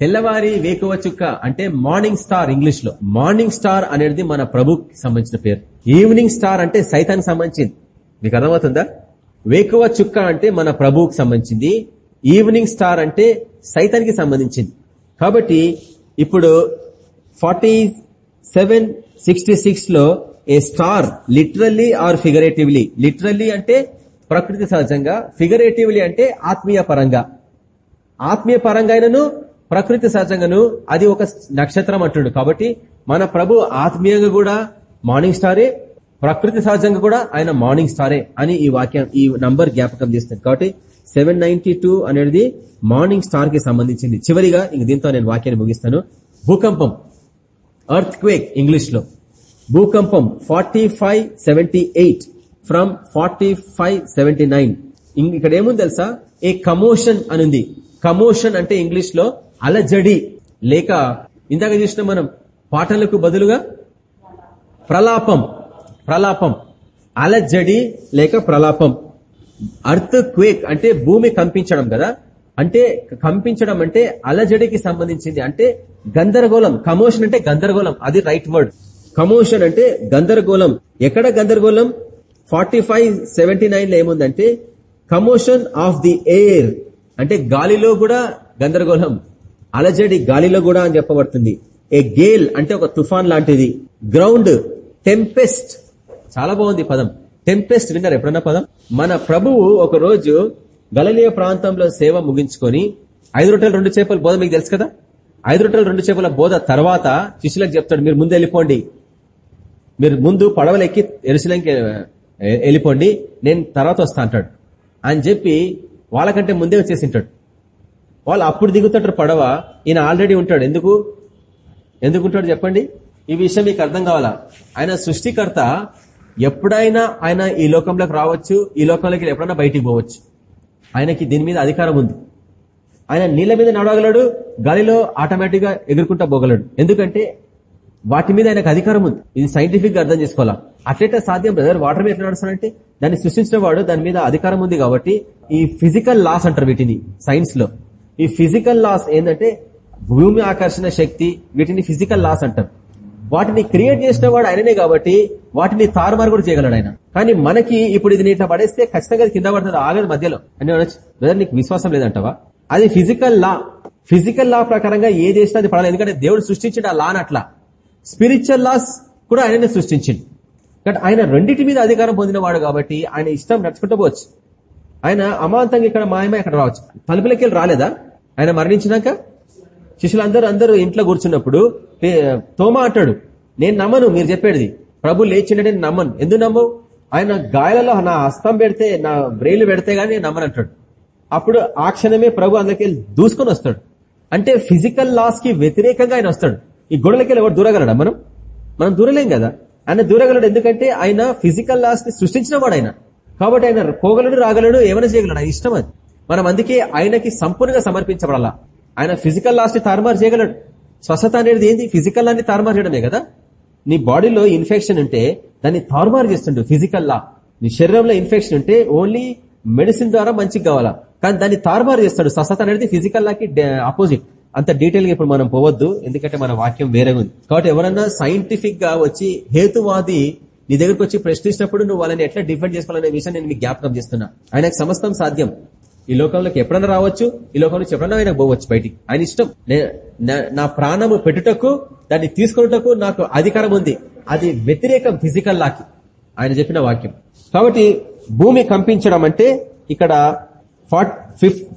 తెల్లవారి వేకువ చుక్క అంటే మార్నింగ్ స్టార్ ఇంగ్లీష్లో మార్నింగ్ స్టార్ అనేది మన ప్రభుకి సంబంధించిన పేరు. ఈవినింగ్ స్టార్ అంటే సైతానికి సంబంధించింది. మీకు అర్థమవుతుందా? వేకువ చుక్క అంటే మన ప్రభువుకి సంబంధించింది. ఈవినింగ్ స్టార్ అంటే సైతానికి సంబంధించింది. కాబట్టి ఇప్పుడు ఫార్టీ సెవెన్ సిక్స్టీ సిక్స్లో a star literally or figuratively? Literally అంటే ప్రకృతి సహజంగా ఫిగరేటివ్లీ అంటే ఆత్మీయ పరంగా. ఆత్మీయ పరంగానూ ప్రకృతి సహజంగాను అది ఒక నక్షత్రం అంటుడు. కాబట్టి మన ప్రభు ఆత్మీయంగా కూడా మార్నింగ్ స్టారే ప్రకృతి సహజంగా కూడా ఆయన మార్నింగ్ స్టారే అని ఈ వాక్యం ఈ నంబర్ జ్ఞాపకం చేస్తుంది. కాబట్టి సెవెన్ అనేది మార్నింగ్ స్టార్కి సంబంధించింది. చివరిగా ఇంక దీంతో నేను వాక్యాన్ని ముగిస్తాను. భూకంపం అర్త్ క్వేక్ ఇంగ్లీష్లో భూకంపం forty five seventy eight from forty five seventy nine ఇక్కడ ఏముంది తెలుసా? ఏ కమోషన్ అనుంది. కమోషన్ అంటే ఇంగ్లీష్లో అలజడి. లేక ఇందాక చూసిన మనం పాటలకు బదులుగా ప్రలాపం. ప్రలాపం. అలజడి లేక ప్రలాపం. అర్త్ క్వేక్ అంటే భూమి కంపించడం కదా? అంటే కంపించడం అంటే అలజడికి సంబంధించింది. అంటే గందరగోళం. కమోషన్ అంటే గందరగోళం. అది రైట్ వర్డ్ కమోషన్ అంటే గందరగోళం. ఎక్కడ గందరగోళం? ఫార్టీ ఫైవ్ సెవెంటీ నైన్లో ఏముందంటే కమోషన్ ఆఫ్ ది ఎయిర్ అంటే గాలిలో కూడా గందరగోళం అలజడి గాలిలో కూడా అని చెప్పబడుతుంది. ఏ గేల్ అంటే ఒక తుఫాన్ లాంటిది. గ్రౌండ్ టెంపెస్ట్ చాలా బాగుంది పదం. టెంపెస్ట్ విన్నారు ఎప్పుడన్నా పదం? మన ప్రభువు ఒక రోజు ప్రాంతంలో సేవ ముగించుకొని ఐదు రొట్టెలు రెండు చేపల బోధ మీకు తెలుసు కదా? ఐదు రొట్టెలు రెండు చేపల బోధ తర్వాత శిష్యులకు చెప్తాడు మీరు ముందు వెళ్ళిపోండి. మీరు ముందు పడవలెక్కి ఎరుసలంకి వెళ్ళిపోండి నేను తర్వాత వస్తా అంటాడు. అని చెప్పి వాళ్ళకంటే ముందే వచ్చేసి ఉంటాడు. వాళ్ళు అప్పుడు దిగుతాడు పడవ ఈయన ఆల్రెడీ ఉంటాడు. ఎందుకు? ఎందుకుంటాడు చెప్పండి? ఈ విషయం మీకు అర్థం కావాలా? ఆయన సృష్టికర్త ఎప్పుడైనా ఆయన ఈ లోకంలోకి రావచ్చు ఈ లోకంలోకి ఎప్పుడైనా బయటికి పోవచ్చు. ఆయనకి దీని మీద అధికారం ఉంది. ఆయన నీళ్ళ మీద నడవగలడు గాలిలో ఆటోమేటిక్గా ఎగురుకుంటా పోగలడు. ఎందుకంటే వాటి మీద ఆయనకు అధికారం ఉంది. ఇది సైంటిఫిక్గా అర్థం చేసుకోవాలా? అట్లయితే సాధ్యం బ్రదర్ వాటర్ మీద ఎట్లా నడుస్తానంటే దాన్ని సృష్టించిన వాడు దాని మీద అధికారం ఉంది కాబట్టి ఈ ఫిజికల్ లాస్ అంటారు వీటిని సైన్స్లో. ఈ ఫిజికల్ లాస్ ఏంటంటే భూమి ఆకర్షణ శక్తి వీటిని ఫిజికల్ లాస్ అంటారు. వాటిని క్రియేట్ చేసిన వాడు ఆయననే కాబట్టి వాటిని తారుమారు కూడా చేయగలడు ఆయన. కానీ మనకి ఇప్పుడు ఇది నీట పడేస్తే ఖచ్చితంగా కింద పడుతుంది ఆగదు మధ్యలో. అని బ్రదర్ నీకు విశ్వాసం లేదంటవా? అది ఫిజికల్ లా ఫిజికల్ లా ప్రకారంగా ఏ చేసినా అది పడాలి ఎందుకంటే దేవుడు సృష్టించిన ఆ లాన్ అట్లా. స్పిరిచువల్ లాస్ కూడా ఆయననే సృష్టించింది. కాబట్టి ఆయన రెండింటి మీద అధికారం పొందినవాడు కాబట్టి ఆయన ఇష్టం నడుచుకుంటూ పోవచ్చు. ఆయన అమాంతంగా ఇక్కడ మాయమే అక్కడ రావచ్చు. తలుపులకి రాలేదా? ఆయన మరణించినాక? శిష్యులందరూ అందరూ ఇంట్లో కూర్చున్నప్పుడు తోమ అంటాడు నేను నమ్మను మీరు చెప్పేది. ప్రభు లేచిండే నేను నమ్మను. ఎందుకు నమ్మవు? ఆయన గాయాలలో నా హస్తం పెడితే నా బ్రెయిల్ పెడితే గానీ నేను నమ్మను అంటాడు. అప్పుడు ఆ క్షణమే ప్రభు అందరికి దూసుకొని వస్తాడు. అంటే ఫిజికల్ లాస్కి వ్యతిరేకంగా ఆయన వస్తాడు. ఈ గొడవలకెళ్ళి ఎవరు దూరగలడా మనం? మనం దూరలేం కదా. ఆయన దూరగలడు ఎందుకంటే ఆయన ఫిజికల్ లాస్ని సృష్టించిన వాడు ఆయన. కాబట్టి ఆయన పోగలడు రాగలడు ఏమైనా చేయగలడు. ఆయన ఇష్టం అది. మనం అందుకే ఆయనకి సంపూర్ణంగా సమర్పించబడాలా. ఆయన ఫిజికల్ లాస్ని తారుమారు చేయగలడు. స్వస్థత అనేది ఏంది? ఫిజికల్ లాన్ని తారుమారు చేయడమే కదా. నీ బాడీలో ఇన్ఫెక్షన్ ఉంటే దాన్ని తారుమారు చేస్తుండు ఫిజికల్ లా నీ శరీరంలో ఇన్ఫెక్షన్ ఉంటే ఓన్లీ మెడిసిన్ ద్వారా మంచిగా కావాలా. కానీ దాన్ని తారుమారు చేస్తాడు. స్వస్థత అనేది ఫిజికల్ లాకి ఆపోజిట్ అంత డీటెయిల్గా ఇప్పుడు మనం పోవద్దు ఎందుకంటే మన వాక్యం వేరే ఉంది. కాబట్టి ఎవరన్నా సైంటిఫిక్గా వచ్చి హేతువాది నీ దగ్గరకు వచ్చి ప్రశ్నించినప్పుడు నువ్వు వాళ్ళని ఎట్లా డిఫెండ్ చేసుకోవాలనే విషయం నేను మీకు జ్ఞాపకం చేస్తున్నా. ఆయనకు సమస్తం సాధ్యం. ఈ లోకంలోకి ఎప్పుడన్నా రావచ్చు ఈ లోకంలో ఎప్పుడన్నా ఆయన పోవచ్చు బయటికి. ఆయన ఇష్టం. నా- నా ప్రాణము పెట్టుటకు దాన్ని తీసుకున్నటకు నాకు అధికారం ఉంది. అది వ్యతిరేకం ఫిజికల్ లాకి. ఆయన చెప్పిన వాక్యం. కాబట్టి భూమి కంపించడం అంటే ఇక్కడ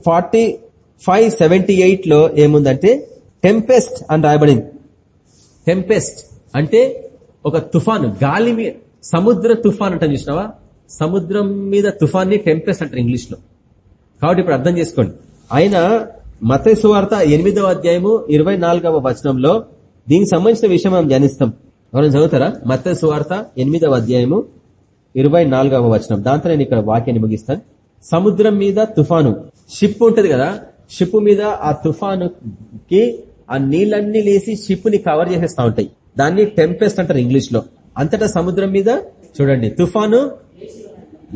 ఫార్టీ ఫైవ్ సెవెంటీ ఎయిట్లో ఏముందంటే టెంపెస్ట్ అని రాయబడింది. టెంపెస్ట్ అంటే ఒక తుఫాను గాలి మీద సముద్ర తుఫాన్ అంటే చూసినావా? సముద్రం మీద తుఫాన్ని టెంపెస్ట్ అంటారు ఇంగ్లీష్లో కాబట్టి ఇప్పుడు అర్థం చేసుకోండి. ఆయన మత సువార్త ఎనిమిదవ అధ్యాయము ఇరవై నాలుగవ వచనంలో దీనికి సంబంధించిన విషయం మనం ధ్యానిస్తాం. ఎవరైనా చదువుతారా? మత సువార్త ఎనిమిదవ అధ్యాయము ఇరవై నాలుగవ వచనం. దాంతో నేను ఇక్కడ వాక్యాన్ని ముగిస్తాను. సముద్రం మీద తుఫాను. షిప్ ఉంటది కదా? షిప్ మీద ఆ తుఫానుకి ఆ నీళ్ళన్నీ లేసి షిప్ని కవర్ చేసేస్తా ఉంటాయి. దాన్ని టెంపెస్ట్ అంటారు ఇంగ్లీష్లో అంతటా సముద్రం మీద చూడండి తుఫాను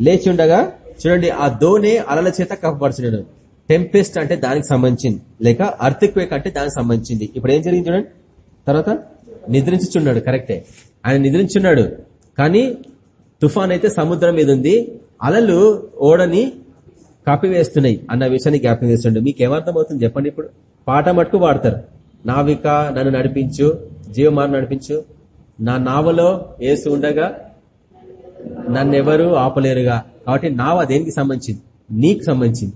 లేచి ఉండగా చూడండి ఆ దోనే అలల చేత కప్పబడుచున్నాడు టెంపెస్ట్ అంటే దానికి సంబంధించింది. లేక అర్థక్వేక్ అంటే దానికి సంబంధించింది. ఇప్పుడు ఏం జరిగింది చూడండి. తర్వాత నిద్రించుచున్నాడు కరెక్టే. ఆయన నిద్రించున్నాడు. కానీ తుఫాన్ అయితే సముద్రం మీద ఉంది. అలలు ఓడని కప్పివేస్తున్నాయి అన్న విషయాన్ని జ్ఞాపకం చేస్తుండే. మీకు ఏమర్థం అవుతుంది చెప్పండి ఇప్పుడు? పాట మట్టుకు వాడతారు. నావిక నన్ను నడిపించు జీవమార్ నడిపించు. నా నావలో ఏసు ఉండగా నన్నెవరు ఆపలేరుగా. కాబట్టి నావ దేనికి సంబంధించింది? నీకు సంబంధించింది.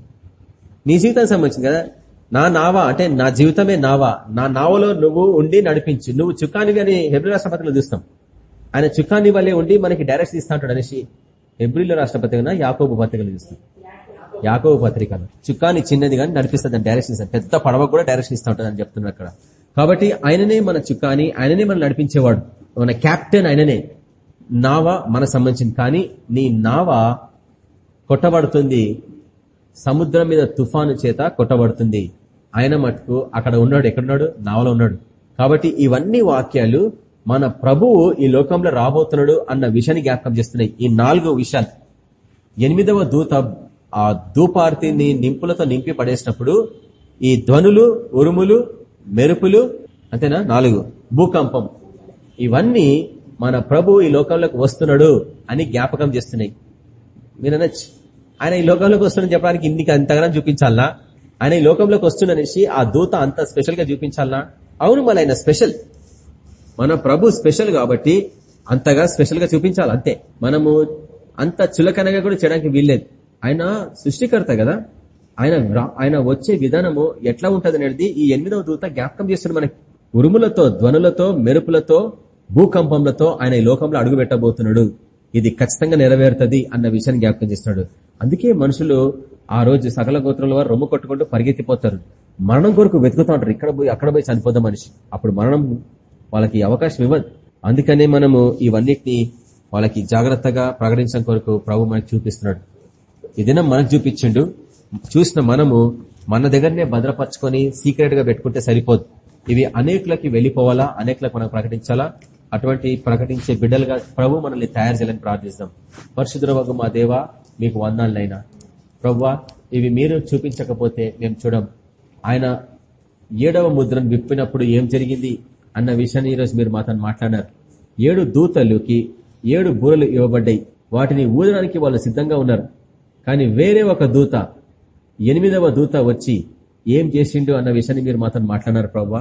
నీ జీవితానికి సంబంధించింది కదా. నా నావ అంటే నా జీవితమే నావా. నా నావలో నువ్వు ఉండి నడిపించు. నువ్వు చుక్కానివి అని హెబ్రి రాష్ట్రపతిలో చూస్తాం. ఆయన చుక్కాని వల్లే ఉండి మనకి డైరెక్షన్ ఇస్తా ఉంటాడు అనేసి హెబ్రిలో రాష్ట్రపతిగా యాకోబు పత్రికలు చూస్తాం. యాకవ పత్రికలు చుక్కాని చిన్నది కానీ నడిపిస్తుంది డైరెక్షన్ ఇస్తాను పెద్ద పడవ కూడా డైరెక్షన్ ఇస్తా ఉంటుంది అని అక్కడ. కాబట్టి ఆయననే మన చుక్కాని ఆయననే మనం నడిపించేవాడు. మన క్యాప్టెన్ ఆయననే. నావ మనకు సంబంధించింది. కానీ నీ నావ కొట్టబడుతుంది. సముద్రం మీద తుఫాను చేత కొట్టబడుతుంది. ఆయన మటుకు అక్కడ ఉన్నాడు. ఎక్కడున్నాడు? నావలో ఉన్నాడు. కాబట్టి ఇవన్నీ వాక్యాలు మన ప్రభువు ఈ లోకంలో రాబోతున్నాడు అన్న విషయాన్ని జ్ఞాపకం చేస్తున్నాయి. ఈ నాలుగు విషయాలు. ఎనిమిదవ దూత ఆ దూపార్తిని నింపులతో నింపి పడేసినప్పుడు ఈ ధ్వనులు ఉరుములు మెరుపులు అంతేనా? నాలుగు. భూకంపం. ఇవన్నీ మన ప్రభు ఈ లోకంలోకి వస్తున్నాడు అని జ్ఞాపకం చేస్తున్నాయి. మీరు ఆయన ఈ లోకంలోకి వస్తున్నాడు చెప్పడానికి ఇన్నికి అంతగానో చూపించాలనా? ఆయన ఈ లోకంలోకి వస్తుందనేసి ఆ దూత అంత స్పెషల్గా చూపించాలనా? అవును మళ్ళీ ఆయన స్పెషల్. మన ప్రభు స్పెషల్ కాబట్టి అంతగా స్పెషల్గా చూపించాలి అంతే. మనము అంత చులకనగా కూడా చేయడానికి వీల్లేదు. ఆయన సృష్టికర్త కదా. ఆయన ఆయన వచ్చే విధానము ఎట్లా ఉంటది అనేది ఈ ఎనిమిదవ దూత జ్ఞాపకం చేస్తున్నాడు మనకి. ఉరుములతో ధ్వనులతో మెరుపులతో భూకంపంలతో ఆయన ఈ లోకంలో అడుగు పెట్టబోతున్నాడు ఇది ఖచ్చితంగా నెరవేరుతుంది అన్న విషయాన్ని జ్ఞాపకం చేస్తున్నాడు. అందుకే మనుషులు ఆ రోజు సకల గోత్రుల వారు రొమ్ము కొట్టుకుంటూ పరిగెత్తిపోతారు. మరణం కొరకు వెతుకుతా ఉంటారు. ఇక్కడ పోయి అక్కడ పోయి చనిపోదాం మనిషి. అప్పుడు మరణం వాళ్ళకి అవకాశం ఇవ్వదు. అందుకనే మనము ఇవన్నిటిని వాళ్ళకి జాగ్రత్తగా ప్రకటించడం కొరకు ప్రభు మనకి చూపిస్తున్నాడు. ఈ దినం మనకు చూపించిండు. చూసిన మనము మన దగ్గరనే భద్రపరచుకొని సీక్రెట్గా పెట్టుకుంటే సరిపోదు. ఇవి అనేకులకి వెళ్ళిపోవాలా అనేకులకు మనం ప్రకటించాలా? అటువంటి ప్రకటించే బిడ్డలుగా ప్రభు మనల్ని తయారు చేయాలని ప్రార్థిస్తాం. పరిశుద్ధ మా దేవ మీకు వందాలనైనా. ప్రవ్వా ఇవి మీరు చూపించకపోతే మేము చూడం. ఆయన ఏడవ ముద్రను విప్పినప్పుడు ఏం జరిగింది అన్న విషయాన్ని ఈరోజు మీరు మాతో మాట్లాడారు. ఏడు దూతలుకి ఏడు బూరలు ఇవ్వబడ్డాయి. వాటిని ఊదడానికి వాళ్ళు సిద్ధంగా ఉన్నారు. కానీ వేరే ఒక దూత ఎనిమిదవ దూత వచ్చి ఏం చేసిండు అన్న విషయాన్ని మీరు మాతో మాట్లాడారు ప్రవ్వా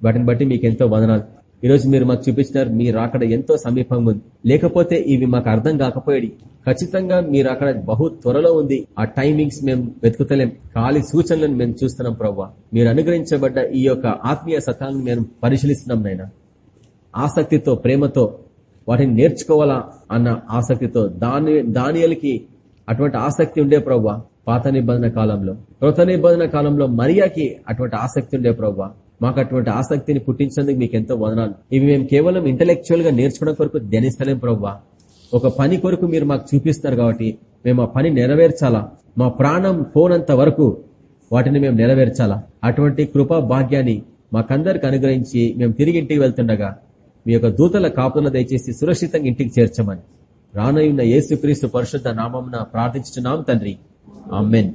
వాటిని బట్టి మీకు ఎంతో వదనాలు. ఈరోజు మీరు మాకు చూపించినారు మీరు అక్కడ ఎంతో సమీపంగా ఉంది. లేకపోతే ఇవి మాకు అర్థం కాకపోయాడు ఖచ్చితంగా మీరు అక్కడ బహు త్వరలో ఉంది. ఆ టైమింగ్స్ మేము వెతుకుతలేం. ఖాళీ సూచనలను మేము చూస్తున్నాం ప్రవ్వా మీరు అనుగ్రహించబడ్డ ఈ యొక్క ఆత్మీయ సతాలను మేము పరిశీలిస్తున్నాం నైనా ఆసక్తితో ప్రేమతో వాటిని నేర్చుకోవాలా అన్న ఆసక్తితో దాని దానియలకి అటువంటి ఆసక్తి ఉండే ప్రవ్వా పాత నిబంధన కాలంలో. కృత నిబంధన కాలంలో మరియాకి అటువంటి ఆసక్తి ఉండే ప్రవ్వా. మాకు అటువంటి ఆసక్తిని పుట్టించేందుకు మీకు ఎంతో వదనాలు. ఇవి మేము కేవలం ఇంటలెక్చువల్గా నేర్చుకోవడం కొరకు ధ్యానిస్తలేం ప్రవ్వా. ఒక పని కొరకు మీరు మాకు చూపిస్తారు కాబట్టి మేము ఆ పని నెరవేర్చాలా? మా ప్రాణం పోనంత వరకు వాటిని మేము నెరవేర్చాలా? అటువంటి కృపా భాగ్యాన్ని మాకందరికి అనుగ్రహించి మేము తిరిగి ఇంటికి వెళ్తుండగా మీ యొక్క దూతల కాపులను దయచేసి సురక్షితంగా ఇంటికి చేర్చమని. రానయున్న యేసుక్రీస్తు పరిశుద్ధ నామమున ప్రార్థించున్నాం తండ్రి. ఆమెన్.